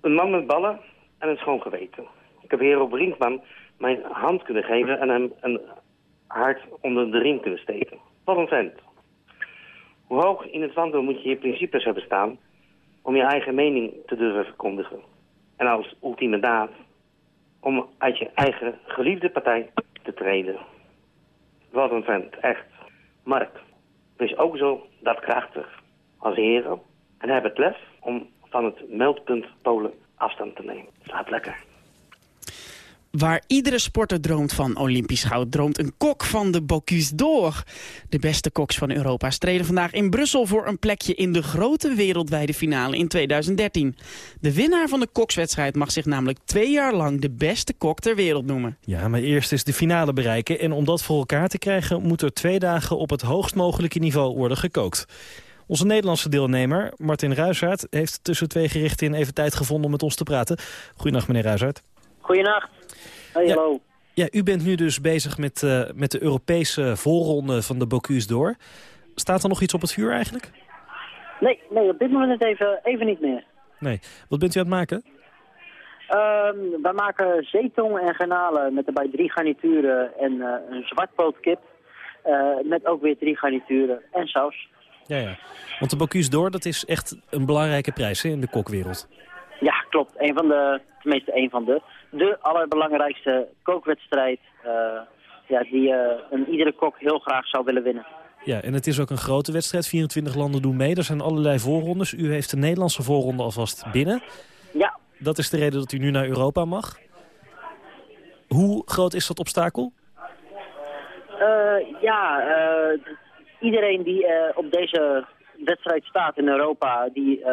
Een man met ballen en een schoon geweten. Ik heb Hero Brinkman mijn hand kunnen geven en hem een hart onder de riem kunnen steken. Wat een vent. Hoe hoog in het wandel moet je je principes hebben staan om je eigen mening te durven verkondigen. En als ultieme daad om uit je eigen geliefde partij te treden. Wat een vent, echt. Mark, wees ook zo daadkrachtig als heren en heb het lef om van het meldpunt Polen afstand te nemen. Slaap lekker. Waar iedere sporter droomt van Olympisch goud, droomt een kok van de Bocuse d'Or. De beste koks van Europa streden vandaag in Brussel voor een plekje in de grote wereldwijde finale in 2013. De winnaar van de kokswedstrijd mag zich namelijk twee jaar lang de beste kok ter wereld noemen. Ja, maar eerst is de finale bereiken. En om dat voor elkaar te krijgen moet er twee dagen op het hoogst mogelijke niveau worden gekookt. Onze Nederlandse deelnemer, Martin Ruisaert, heeft tussen twee gerichten in even tijd gevonden om met ons te praten. Goedenacht, meneer Ruisaert. Goedenacht. Hey, Ja. hallo. Ja, u bent nu dus bezig met, eh, met de Europese voorronde van de Bocuse d'Or. Staat er nog iets op het vuur eigenlijk? Nee, nee, op dit moment even, even niet meer. Nee. Wat bent u aan het maken? Ehm, wij maken zeetong en garnalen met erbij drie garnituren en eh, een zwartpootkip. eh, met ook weer drie garnituren en saus. Ja, ja. Want de Bocuse d'Or, dat is echt een belangrijke prijs hè, in de kokwereld. Ja, klopt. Een van de, tenminste een van de, de allerbelangrijkste kookwedstrijd eh, ja, die eh, een iedere kok heel graag zou willen winnen. Ja, en het is ook een grote wedstrijd. 24 landen doen mee. Er zijn allerlei voorrondes. U heeft de Nederlandse voorronde alvast binnen. Ja. Dat is de reden dat u nu naar Europa mag. Hoe groot is dat obstakel? Eh, ja, iedereen die op deze wedstrijd staat in Europa, die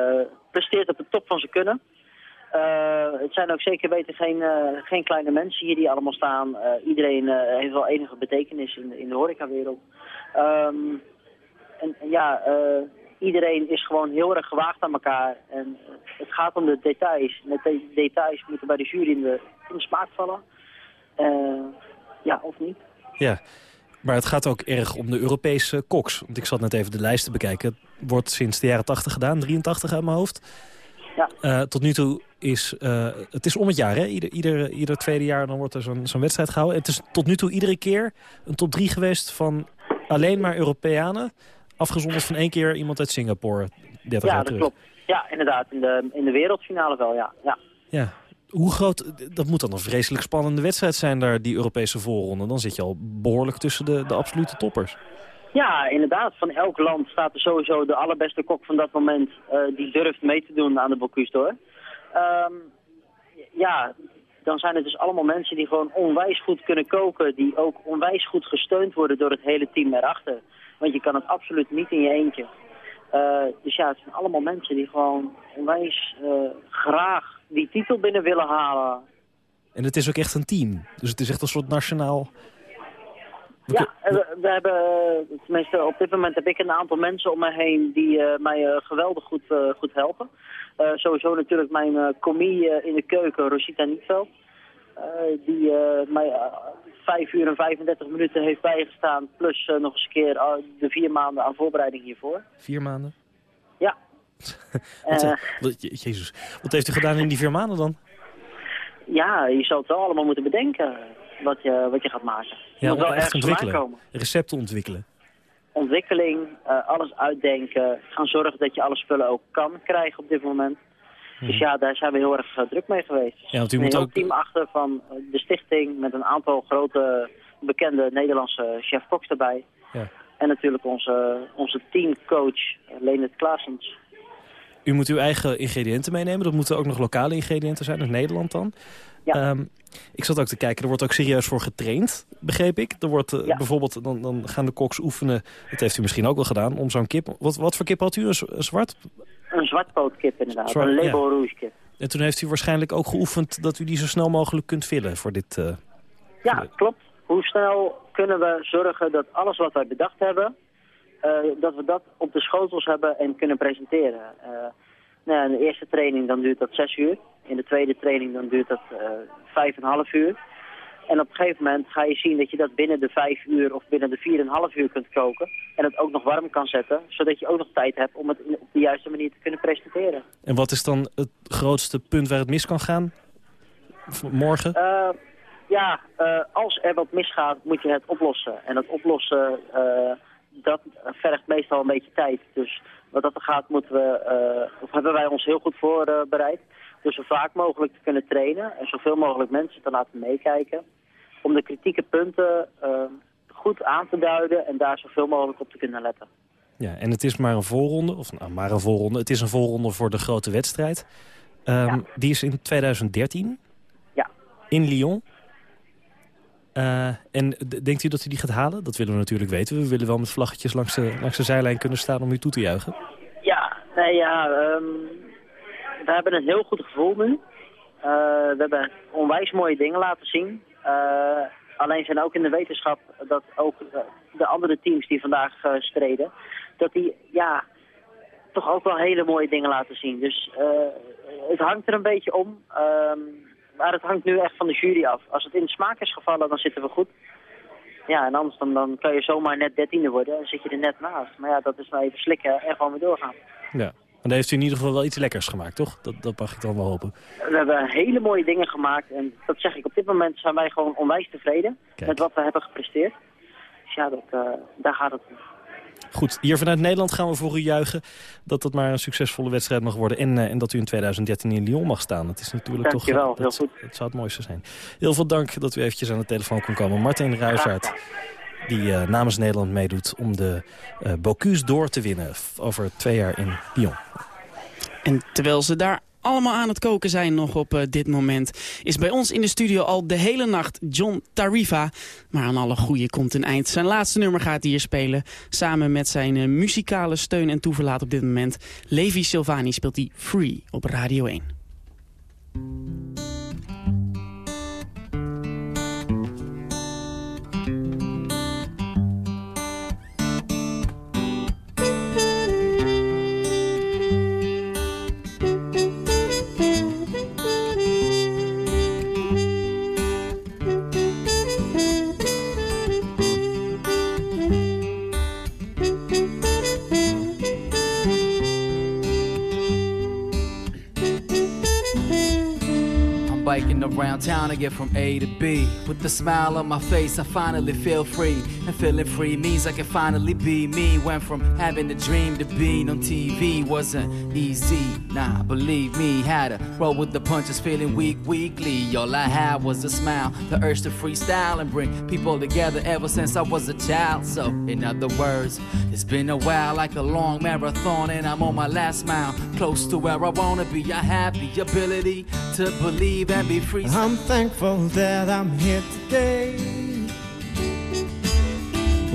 presteert op de top van zijn kunnen. Eh, het zijn ook zeker weten geen, eh, geen kleine mensen hier die allemaal staan. Eh, iedereen heeft wel enige betekenis in, in de horecawereld. Ehm, en en ja, iedereen is gewoon heel erg gewaagd aan elkaar. En het gaat om de details. Met de details moeten bij de jury in de, smaak vallen. Ja, of niet. Ja, maar het gaat ook erg om de Europese koks. Want ik zat net even de lijst te bekijken. Het wordt sinds de jaren 80 gedaan, 83 uit mijn hoofd. Ja. Eh, tot nu toe is eh, het is om het jaar, hè? Ieder, ieder, ieder tweede jaar dan wordt er zo'n zo'n wedstrijd gehouden. Het is tot nu toe iedere keer een top 3 geweest van alleen maar Europeanen. Afgezonderd van één keer iemand uit Singapore, 30 Ja, dat terug. klopt. Ja, inderdaad. In de, in de wereldfinale wel, ja. ja. Ja. Hoe groot, dat moet dan een vreselijk spannende wedstrijd zijn daar, die Europese voorronde. Dan zit je al behoorlijk tussen de, de absolute toppers. Ja, inderdaad. Van elk land staat er sowieso de allerbeste kok van dat moment eh, die durft mee te doen aan de Bocuse d'Or. Ehm, ja, dan zijn het dus allemaal mensen die gewoon onwijs goed kunnen koken, die ook onwijs goed gesteund worden door het hele team erachter. Want je kan het absoluut niet in je eentje. Eh, dus ja, het zijn allemaal mensen die gewoon onwijs eh, graag die titel binnen willen halen. En het is ook echt een team. Dus het is echt een soort nationaal... Ja, eh, we, we hebben, eh, tenminste op dit moment heb ik een aantal mensen om me heen die eh, mij geweldig goed, goed helpen. Sowieso natuurlijk mijn eh, in de keuken, Rosita Nietveld. die mij eh, 5 uur en 35 minuten heeft bijgestaan. Plus nog eens een keer de vier maanden aan voorbereiding hiervoor. Vier maanden? Ja. *laughs* Wat, wat- je- Jezus, wat heeft u gedaan in die vier maanden dan? ja, je zou het wel allemaal moeten bedenken wat je, wat je gaat maken. Je Ja, moet wel echt ontwikkelen. komen. Recepten ontwikkelen. Ontwikkeling, eh, alles uitdenken. Gaan zorgen dat je alle spullen ook kan krijgen op dit moment. Dus ja, daar zijn we heel erg eh, druk mee geweest. Ja, want u een moet heel ook- team achter van eh, de stichting met een aantal grote bekende Nederlandse chef-koks erbij. Ja. En natuurlijk onze, onze teamcoach Leonard Klaasens. U moet uw eigen ingrediënten meenemen. Dat moeten ook nog lokale ingrediënten zijn, uit Nederland dan. Ehm, ik zat ook te kijken, er wordt ook serieus voor getraind, begreep ik. Er wordt eh, bijvoorbeeld, dan, dan gaan de koks oefenen, dat heeft u misschien ook wel gedaan, om zo'n kip... Wat, wat voor kip had u? Een, een zwart? Een zwartpootkip inderdaad, Zwart- een ja. label rouge kip. En toen heeft u waarschijnlijk ook geoefend dat u die zo snel mogelijk kunt villen voor dit... eh, Ja, klopt. Hoe snel kunnen we zorgen dat alles wat wij bedacht hebben, eh, dat we dat op de schotels hebben en kunnen presenteren. Eh, nou, in de eerste training dan duurt dat zes uur. In de tweede training dan duurt dat eh, vijf en een half uur. En op een gegeven moment ga je zien dat je dat binnen de vijf uur of binnen de vier en een half uur kunt koken. En het ook nog warm kan zetten, zodat je ook nog tijd hebt om het op de juiste manier te kunnen presenteren. En wat is dan het grootste punt waar het mis kan gaan? Morgen? Eh, ja, eh, als er wat misgaat, moet je het oplossen. En dat oplossen, dat vergt meestal een beetje tijd. Dus wat dat er gaat, moeten we, eh, of hebben wij ons heel goed voorbereid. dus zo vaak mogelijk te kunnen trainen en zoveel mogelijk mensen te laten meekijken. Om de kritieke punten eh, goed aan te duiden en daar zoveel mogelijk op te kunnen letten. Ja, en het is maar een voorronde, of nou, maar een voorronde. Het is een voorronde voor de grote wedstrijd. Ehm, Die is in 2013. Ja. In Lyon. Eh, en denkt u dat u die gaat halen? Dat willen we natuurlijk weten. We willen wel met vlaggetjes langs de, langs de zijlijn kunnen staan om u toe te juichen. Ja, nee, ja, ehm, we hebben een heel goed gevoel nu. Eh, we hebben onwijs mooie dingen laten zien. Eh, alleen zijn ook in de wetenschap dat ook de andere teams die vandaag streden, dat die ja, toch ook wel hele mooie dingen laten zien. Dus het hangt er een beetje om. Ehm, maar het hangt nu echt van de jury af. Als het in de smaak is gevallen, dan zitten we goed. Ja, en anders dan, dan kan je zomaar net dertiende worden en zit je er net naast. Maar ja, dat is nou even slikken en gewoon weer doorgaan. Ja. Maar dan heeft u in ieder geval wel iets lekkers gemaakt, toch? Dat, dat mag ik dan wel hopen. We hebben hele mooie dingen gemaakt en dat zeg ik op dit moment zijn wij gewoon onwijs tevreden met wat we hebben gepresteerd. Dus ja, dat, eh, daar gaat het om. Goed, hier vanuit Nederland gaan we voor u juichen dat het maar een succesvolle wedstrijd mag worden. En, eh, en dat u in 2013 in Lyon mag staan. Het is natuurlijk Dankjewel, toch... dat, dat zou het mooiste zijn. Heel veel dank dat u eventjes aan de telefoon kon komen. Martin Ruijsaert, die eh, namens Nederland meedoet om de eh Bocuse door te winnen. Over twee jaar in Lyon. En terwijl ze daar allemaal aan het koken zijn nog op eh, dit moment... is bij ons in de studio al de hele nacht John Tarifa. Maar aan alle goede komt een eind. Zijn laatste nummer gaat hij hier spelen. Samen met zijn eh, muzikale steun en toeverlaat op dit moment. Levi Silvani speelt hij Free op Radio 1. Biking around town to get from A to B. With a smile on my face, I finally feel free. And feeling free means I can finally be me. Went from having a dream to being on TV wasn't easy. Nah, believe me, had to roll with the punches, feeling weak weekly. All I had was a smile, the urge to freestyle and bring people together ever since I was a child. So, in other words, it's been a while, like a long marathon, and I'm on my last mile, close to where I wanna be. I have the ability to believe and be free. I'm thankful that I'm here today.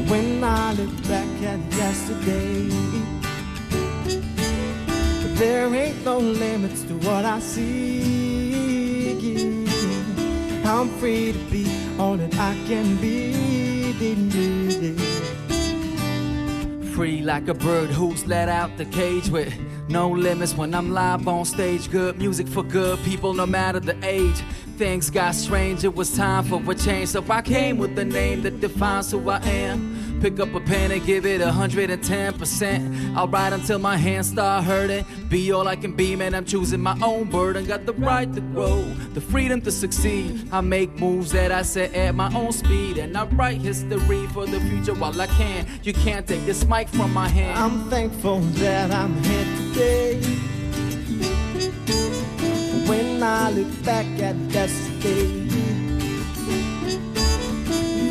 When I look back at yesterday, there ain't no limits to what I see. I'm free to be all that I can be. Free like a bird who's let out the cage with no limits when I'm live on stage. Good music for good people, no matter the age. Things got strange, it was time for a change. So I came with the name that defines who I am. Pick up a pen and give it 110%. I'll write until my hands start hurting. Be all I can be, man. I'm choosing my own burden. Got the right to grow, the freedom to succeed. I make moves that I set at my own speed. And I write history for the future while I can. You can't take this mic from my hand. I'm thankful that I'm here today. When I look back at yesterday,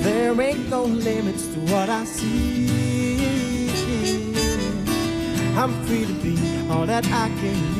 there ain't no limits to what I see. I'm free to be all that I can be.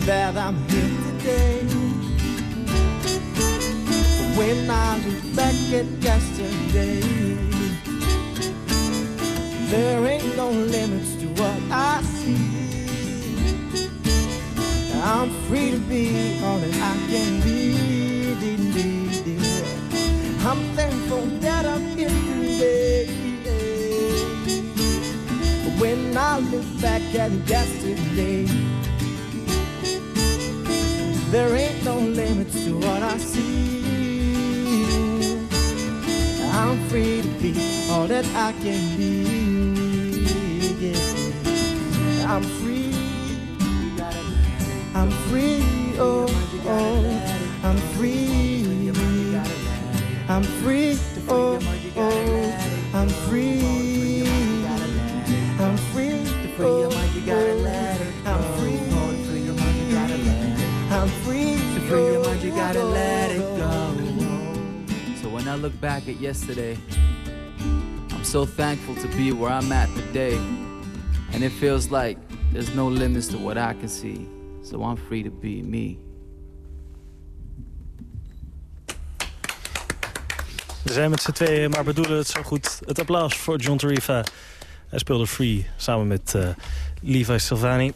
That I'm here today. When I look back at yesterday, there ain't no limits to what I see. I'm free to be all that I can be. I'm thankful that I'm here today. When I look back at yesterday, there ain't no limits to what I see. I'm free to be all that I can be. Yeah. I'm free. Look back at yesterday, I'm so thankful to be where I'm at today. And it feels like there's no limits to what I can see. So I'm free to be me. We zijn met z'n tweeën, maar bedoelen het zo goed. Het applaus voor John Tarifa. Hij speelde Free samen met uh, Levi Silvani.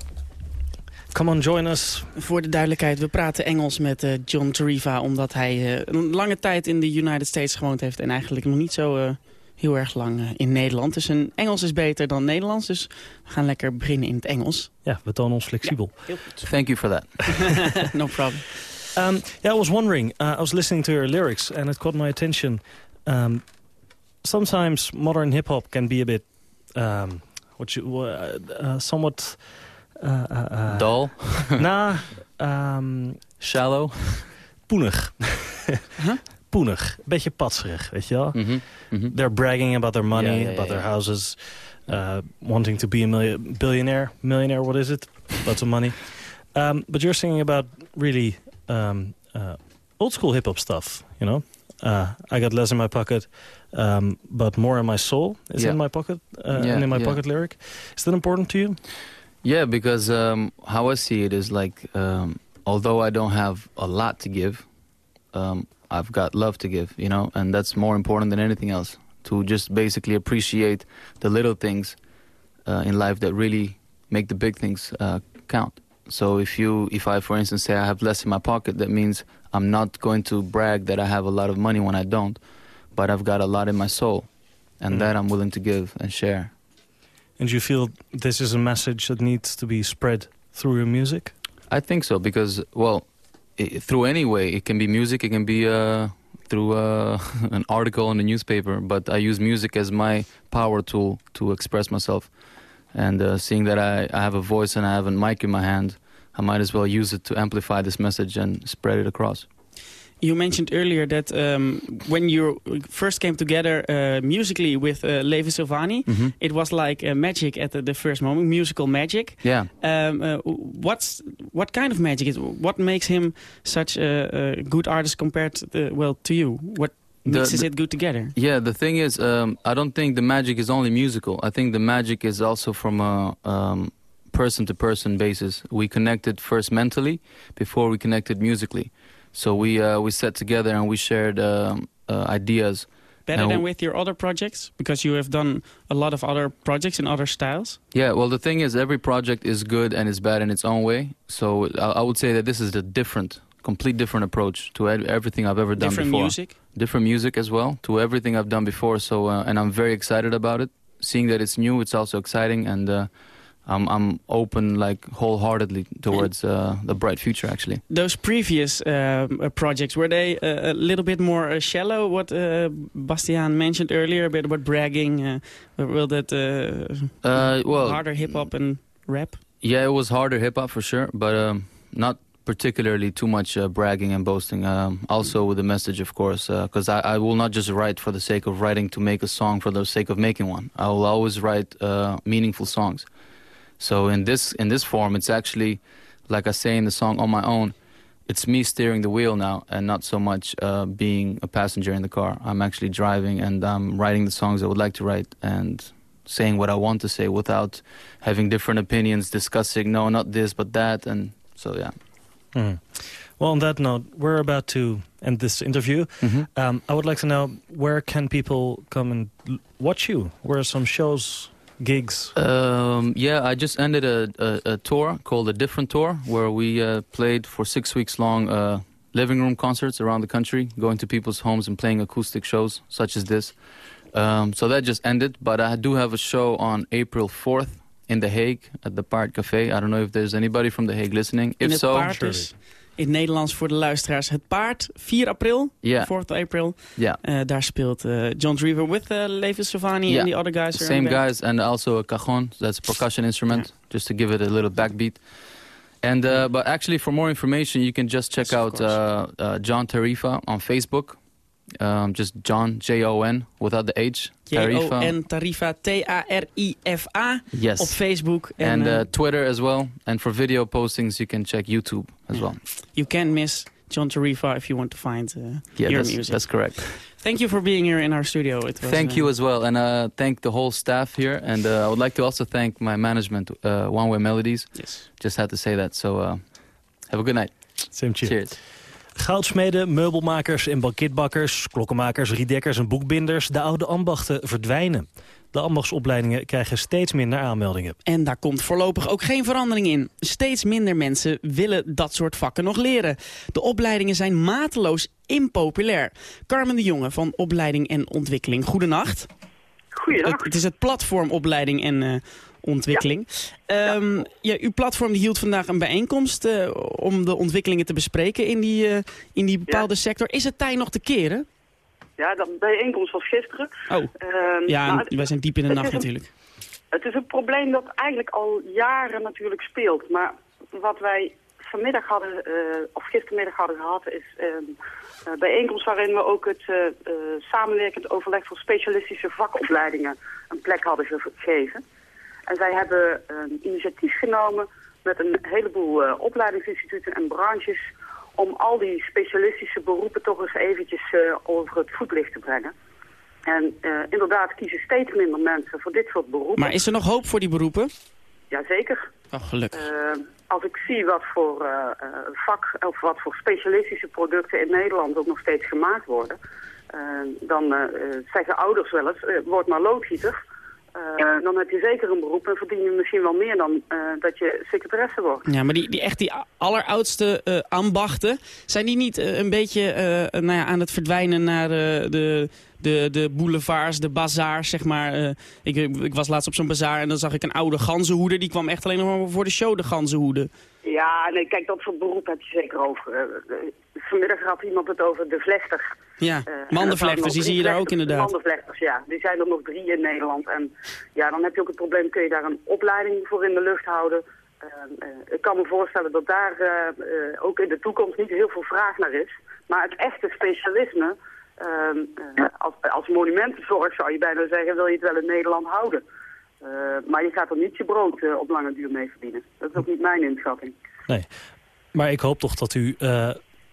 Come on, join us. Voor de duidelijkheid, we praten Engels met uh, John Tarifa... omdat hij uh, een lange tijd in de United States gewoond heeft... en eigenlijk nog niet zo uh, heel erg lang in Nederland. Dus een Engels is beter dan Nederlands, dus we gaan lekker beginnen in het Engels. Ja, we tonen ons flexibel. Ja, Thank you for that. *laughs* no problem. Um, yeah, I was wondering, I was listening to your lyrics and it caught my attention. Um, sometimes modern hip-hop can be a bit... Um, what you, somewhat... Uh, uh, uh, Dull? nah, *laughs* um, Shallow? Poenig. *laughs* huh? Poenig. Beetje patserig, weet je wel? Mm -hmm. Mm -hmm. They're bragging about their money, yeah, yeah, about yeah, their houses, wanting to be a billionaire. Millionaire, what is it? Lots of money. Um, but you're singing about really um, old school hip-hop stuff, you know? I got less in my pocket, um, but more in my soul is in my pocket, and in my pocket lyric. Is that important to you? Yeah, because um, how I see it is like, um, although I don't have a lot to give, um, I've got love to give, you know, and that's more important than anything else. To just basically appreciate the little things uh, in life that really make the big things uh, count. So if you, if I, for instance, say I have less in my pocket, that means I'm not going to brag that I have a lot of money when I don't, but I've got a lot in my soul, and mm. that I'm willing to give and share. And you feel this is a message that needs to be spread through your music? I think so, because, well, it, through any way. It can be music, it can be uh, through uh, *laughs* an article in the newspaper, but I use music as my power tool to express myself. And uh, seeing that I, I have a voice and I have a mic in my hand, I might as well use it to amplify this message and spread it across. You mentioned earlier that um, when you first came together uh, musically with uh, Levi Silvani, mm -hmm. it was like uh, magic at the, the, first moment, musical magic. Yeah. Um, what's what kind of magic is? What makes him such a, good artist compared, to, well, to you? What mixes the, it good together? Yeah, the thing is, um, I don't think the magic is only musical. I think the magic is also from a um, person-to-person basis. We connected first mentally before we connected musically. So we uh, we sat together and we shared um, uh, ideas. Better And than with your other projects? Because you have done a lot of other projects in other styles. Yeah, well, the thing is, every project is good and is bad in its own way. So I, I would say that this is a different, complete different approach to everything I've ever done Different before. Different music? Different music as well to everything I've done before. So, uh, and I'm very excited about it. Seeing that it's new, it's also exciting, and uh, I'm I'm open like wholeheartedly towards uh, the bright future. Actually. Those previous um, uh, projects, were they uh, a little bit more uh, shallow? What uh, Bastiaan mentioned earlier, a bit about bragging. Uh, will that uh, Uh, well, harder hip-hop and rap? Yeah, it was harder hip hop for sure, but um, not particularly too much uh, bragging and boasting. Um, also with the message, of course, because I, I will not just write for the sake of writing to make a song for the sake of making one. I will always write uh, meaningful songs. So in this in this form, it's actually like I say in the song on my own. It's me steering the wheel now, and not so much uh, being a passenger in the car. I'm actually driving, and I'm writing the songs I would like to write, and saying what I want to say without having different opinions, discussing no, not this, but that, and so yeah. Mhm. Well, on that note, we're about to end this interview. Mm-hmm. Um, I would like to know, where can people come and l- watch you? Where are some shows, gigs? Um, yeah, I just ended a, a, a tour called a Different Tour, where we uh, played for six weeks long uh, living room concerts around the country, going to people's homes and playing acoustic shows such as this. Um, so that just ended, but I do have a show on April 4th in The Hague at the Part Café. I don't know if there's anybody from The Hague listening. In If het so, paard dus. In het Nederlands voor de luisteraars. Het paard, 4 april. Ja. 4th April. Ja. Eh, daar speelt eh, John Drever with uh, Levi Savani and the other guys. Same guys, and also a cajon. That's a percussion instrument, just to give it a little backbeat. And uh, but actually, for more information, you can just check out uh, uh, John Tarifa on Facebook. Um, just John J O N without the H. Tarifa. J-O-N Tarifa, T-A-R-I-F-A. Yes. Op Facebook. En, and eh, uh, Twitter as well. And for video postings, you can check YouTube as well. you can't miss John Tarifa if you want to find uh, Yeah, your that's, music. that's correct. Thank you for being here in our studio. It was, Thank uh, you as well, and uh, thank the whole staff here. And uh, I would like to also thank my management, uh, One Way Melodies. Yes. Just had to say that. So uh, have a good night. Same cheers. Cheers. Goudsmeden, meubelmakers en banketbakkers, klokkenmakers, riedekkers en boekbinders... de oude ambachten verdwijnen. De ambachtsopleidingen krijgen steeds minder aanmeldingen. En daar komt voorlopig ook geen verandering in. Steeds minder mensen willen dat soort vakken nog leren. De opleidingen zijn mateloos impopulair. Carmen de Jonge van Opleiding en Ontwikkeling. Goedenacht. Goedendag. Het, het is het platform Opleiding en eh, Ontwikkeling. Ja. ja, uw platform die hield vandaag een bijeenkomst eh, om de ontwikkelingen te bespreken in die, eh, in die bepaalde sector. Is het tijd nog te keren? Ja, dat bijeenkomst was gisteren. Oh, Ehm, ja, wij zijn diep in de nacht een- natuurlijk. Het is een probleem dat eigenlijk al jaren natuurlijk speelt. Maar wat wij vanmiddag hadden, eh, of gistermiddag hadden gehad, is een eh, bijeenkomst waarin we ook het samenwerkend overleg voor specialistische vakopleidingen een plek hadden ge- gegeven. En zij hebben een initiatief genomen met een heleboel eh, opleidingsinstituten en branches om al die specialistische beroepen toch eens eventjes eh, over het voetlicht te brengen. En eh, inderdaad kiezen steeds minder mensen voor dit soort beroepen. Maar is er nog hoop voor die beroepen? Jazeker. Oh, gelukkig. Als ik zie wat voor vak of wat voor specialistische producten in Nederland ook nog steeds gemaakt worden, dan zeggen ouders wel eens, word maar loodgieter. Eh, dan heb je zeker een beroep en verdien je misschien wel meer dan eh, dat je secretaresse wordt. Ja, maar die, die echt die alleroudste eh, ambachten, zijn die niet een beetje nou ja, aan het verdwijnen naar de, de, de boulevards, de bazaars, zeg maar. ik, ik was laatst op zo'n bazaar en dan zag ik een oude ganzenhoeder. Die kwam echt alleen nog maar voor de show, de ganzenhoeden. Ja, nee, kijk, dat soort beroep heb je zeker over. Vanmiddag had iemand het over de vlechter. Ja, Eh, en er mandenvlechters, die zie je daar ook inderdaad. Mandenvlechters, ja. Die zijn er nog drie in Nederland. En ja, dan heb je ook het probleem, kun je daar een opleiding voor in de lucht houden. Eh, eh, ik kan me voorstellen dat daar eh, eh, ook in de toekomst niet heel veel vraag naar is. Maar het echte specialisme, ehm, eh, als, als monumentenzorg zou je bijna zeggen, wil je het wel in Nederland houden. Eh, maar je gaat er niet je brood op lange duur mee verdienen. Dat is ook niet mijn inschatting. Nee. Maar ik hoop toch dat u...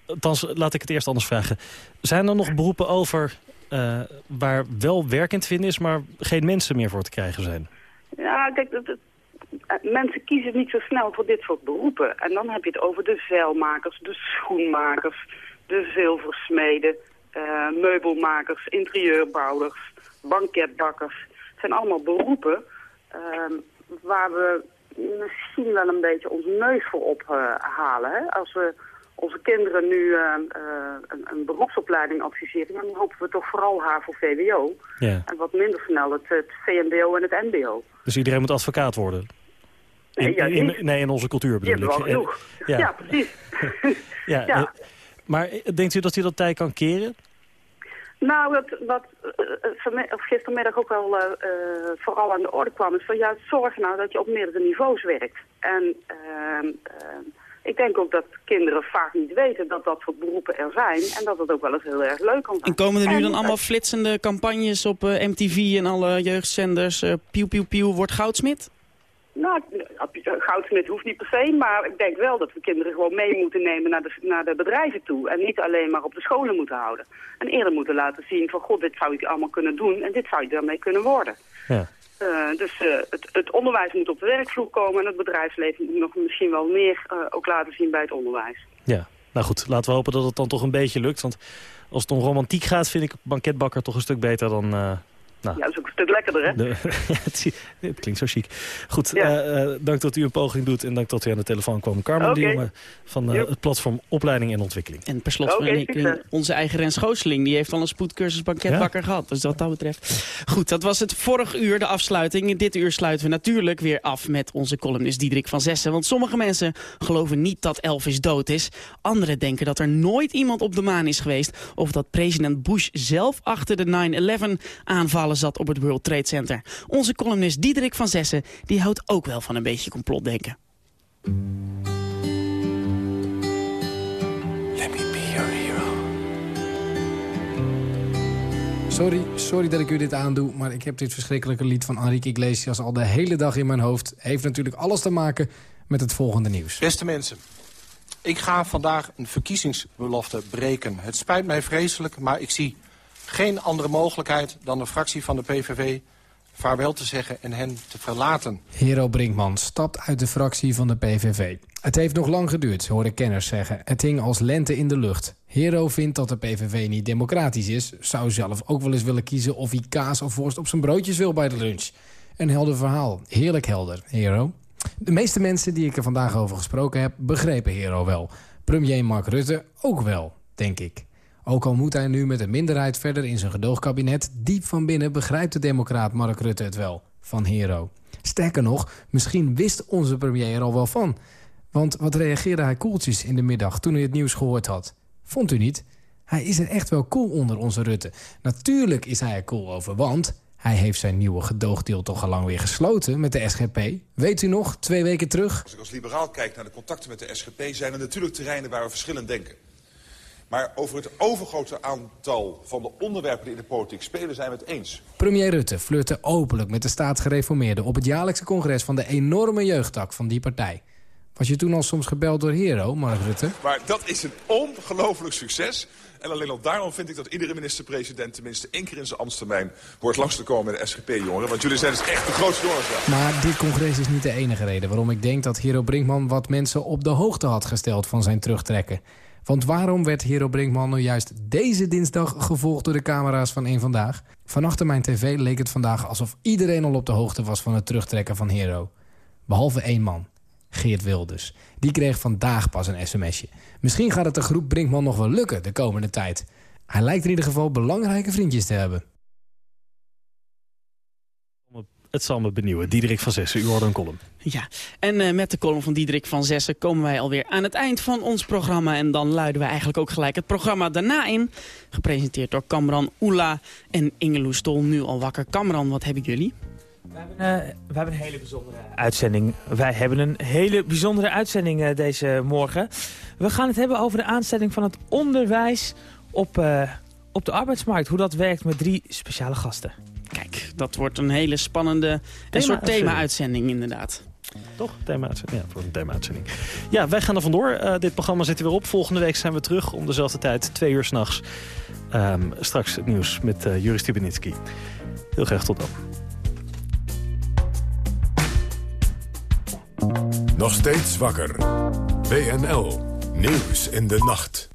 eh, althans, laat ik het eerst anders vragen. Zijn er nog beroepen over eh, waar wel werk in te vinden is... maar geen mensen meer voor te krijgen zijn? Ja, kijk, dat, eh, mensen kiezen niet zo snel voor dit soort beroepen. En dan heb je het over de zeilmakers, de schoenmakers, de zilversmeden, uh, meubelmakers, interieurbouwers, banketbakkers. Het zijn allemaal beroepen uh, waar we misschien wel een beetje onze neus voor ophalen. Hè? Als we onze kinderen nu uh, een, een, beroepsopleiding adviseren, dan hopen we toch vooral HAVO-VWO. Ja. En wat minder snel het, het VMBO en het MBO. Dus iedereen moet advocaat worden? Nee, in, in, nee, in onze cultuur bedoel ik. genoeg. Ja. ja, precies. *laughs* ja, *laughs* ja. Maar denkt u dat u dat tijd kan keren? Nou, wat, wat uh, gistermiddag ook wel uh, vooral aan de orde kwam... is van juist zorg nou dat je op meerdere niveaus werkt. En ehm, ik denk ook dat kinderen vaak niet weten dat dat soort beroepen er zijn. En dat het ook wel eens heel erg leuk kan zijn. En komen er nu dan allemaal flitsende campagnes op MTV en alle jeugdzenders? pieuw, pieuw, pieuw, wordt goudsmit? Nou, goudsmit hoeft niet per se, maar ik denk wel dat we kinderen gewoon mee moeten nemen naar de, naar de bedrijven toe. En niet alleen maar op de scholen moeten houden. En eerder moeten laten zien van, god, dit zou ik allemaal kunnen doen en dit zou je daarmee kunnen worden. Ja. Uh, dus uh, het, het, onderwijs moet op de werkvloer komen en het bedrijfsleven moet nog misschien wel meer uh, ook laten zien bij het onderwijs. Ja, nou goed, laten we hopen dat het dan toch een beetje lukt. Want als het om romantiek gaat, vind ik banketbakker toch een stuk beter dan, nou. Ja, dat is ook een stuk lekkerder, hè? De, *laughs* het klinkt zo chic. Goed, uh, uh, dank dat u een poging doet en dank dat u aan de telefoon kwam. Carmen okay. Van uh, het platform Opleiding en Ontwikkeling. En per slot okay, onze eigen Rens Gooseling, die heeft al een spoedcursus banketbakker ja? gehad. Dus wat dat betreft. Goed, dat was het vorig uur, de afsluiting. In dit uur sluiten we natuurlijk weer af met onze columnist Diederik van Zessen. Want sommige mensen geloven niet dat Elvis dood is. Anderen denken dat er nooit iemand op de maan is geweest. Of dat president Bush zelf achter de 9-11 aanvallen zat op het World Trade Center. Onze columnist Diederik van Zessen die houdt ook wel van een beetje complotdenken. Let me be your hero. Sorry, sorry dat ik u dit aandoe, maar ik heb dit verschrikkelijke lied van Enrique Iglesias al de hele dag in mijn hoofd. Heeft natuurlijk alles te maken met het volgende nieuws. Beste mensen, ik ga vandaag een verkiezingsbelofte breken. Het spijt mij vreselijk, maar ik zie geen andere mogelijkheid dan de fractie van de PVV vaarwel te zeggen en hen te verlaten. Hero Brinkman stapt uit de fractie van de PVV. Het heeft nog lang geduurd, horen kenners zeggen. Het hing als lente in de lucht. Hero vindt dat de PVV niet democratisch is. Zou zelf ook wel eens willen kiezen of hij kaas of worst op zijn broodjes wil bij de lunch. Een helder verhaal. Heerlijk helder, Hero. De meeste mensen die ik er vandaag over gesproken heb, begrepen Hero wel. Premier Mark Rutte ook wel, denk ik. Ook al moet hij nu met een minderheid verder in zijn gedoogkabinet... diep van binnen begrijpt de democraat Mark Rutte het wel, van Hero. Sterker nog, misschien wist onze premier er al wel van. Want wat reageerde hij koeltjes in de middag toen hij het nieuws gehoord had? Vond u niet? Hij is er echt wel cool onder onze Rutte. Natuurlijk is hij er cool over, want... Hij heeft zijn nieuwe gedoogdeel toch al lang weer gesloten met de SGP. Weet u nog, twee weken terug? Als ik als liberaal kijk naar de contacten met de SGP... zijn er natuurlijk terreinen waar we verschillend denken. Maar over het overgrote aantal van de onderwerpen die in de politiek spelen zijn we het eens. Premier Rutte flirte openlijk met de staatsgereformeerden... op het jaarlijkse congres van de enorme jeugdtak van die partij. Was je toen al soms gebeld door Hero, Mark Rutte? Maar dat is een ongelooflijk succes. En alleen al daarom vind ik dat iedere minister-president... tenminste één keer in zijn ambtstermijn hoort langs te komen met de SGP-jongeren. Want jullie zijn dus echt de grootste jongens. Maar dit congres is niet de enige reden waarom ik denk dat Hero Brinkman... wat mensen op de hoogte had gesteld van zijn terugtrekken. Want waarom werd Hero Brinkman nu juist deze dinsdag gevolgd door de camera's van Eén Vandaag? Van achter mijn tv leek het vandaag alsof iedereen al op de hoogte was van het terugtrekken van Hero. Behalve één man, Geert Wilders. Die kreeg vandaag pas een sms'je. Misschien gaat het de groep Brinkman nog wel lukken de komende tijd. Hij lijkt in ieder geval belangrijke vriendjes te hebben. Het zal me benieuwen. Diederik van Zessen, u hoorde een column. Ja, en uh, met de column van Diederik van Zessen komen wij alweer aan het eind van ons programma. En dan luiden wij eigenlijk ook gelijk het programma daarna in. Gepresenteerd door Kamran Oela en Ingeloes Stol. Nu al wakker. Kamran, wat hebben jullie? We hebben, uh, we hebben een hele bijzondere uitzending. Wij hebben een hele bijzondere uitzending uh, deze morgen. We gaan het hebben over de aanstelling van het onderwijs op, op de arbeidsmarkt. Hoe dat werkt met drie speciale gasten. Kijk, dat wordt een hele spannende een soort thema-uitzending inderdaad. Toch? Thema-uitzending? Ja, voor een thema-uitzending. Ja, wij gaan er vandoor. Uh, dit programma zit er weer op. Volgende week zijn we terug om dezelfde tijd, twee uur s'nachts. Um, straks het nieuws met uh, Juris Stubenitski. Heel graag tot dan. Nog steeds wakker. WNL. Nieuws in de nacht.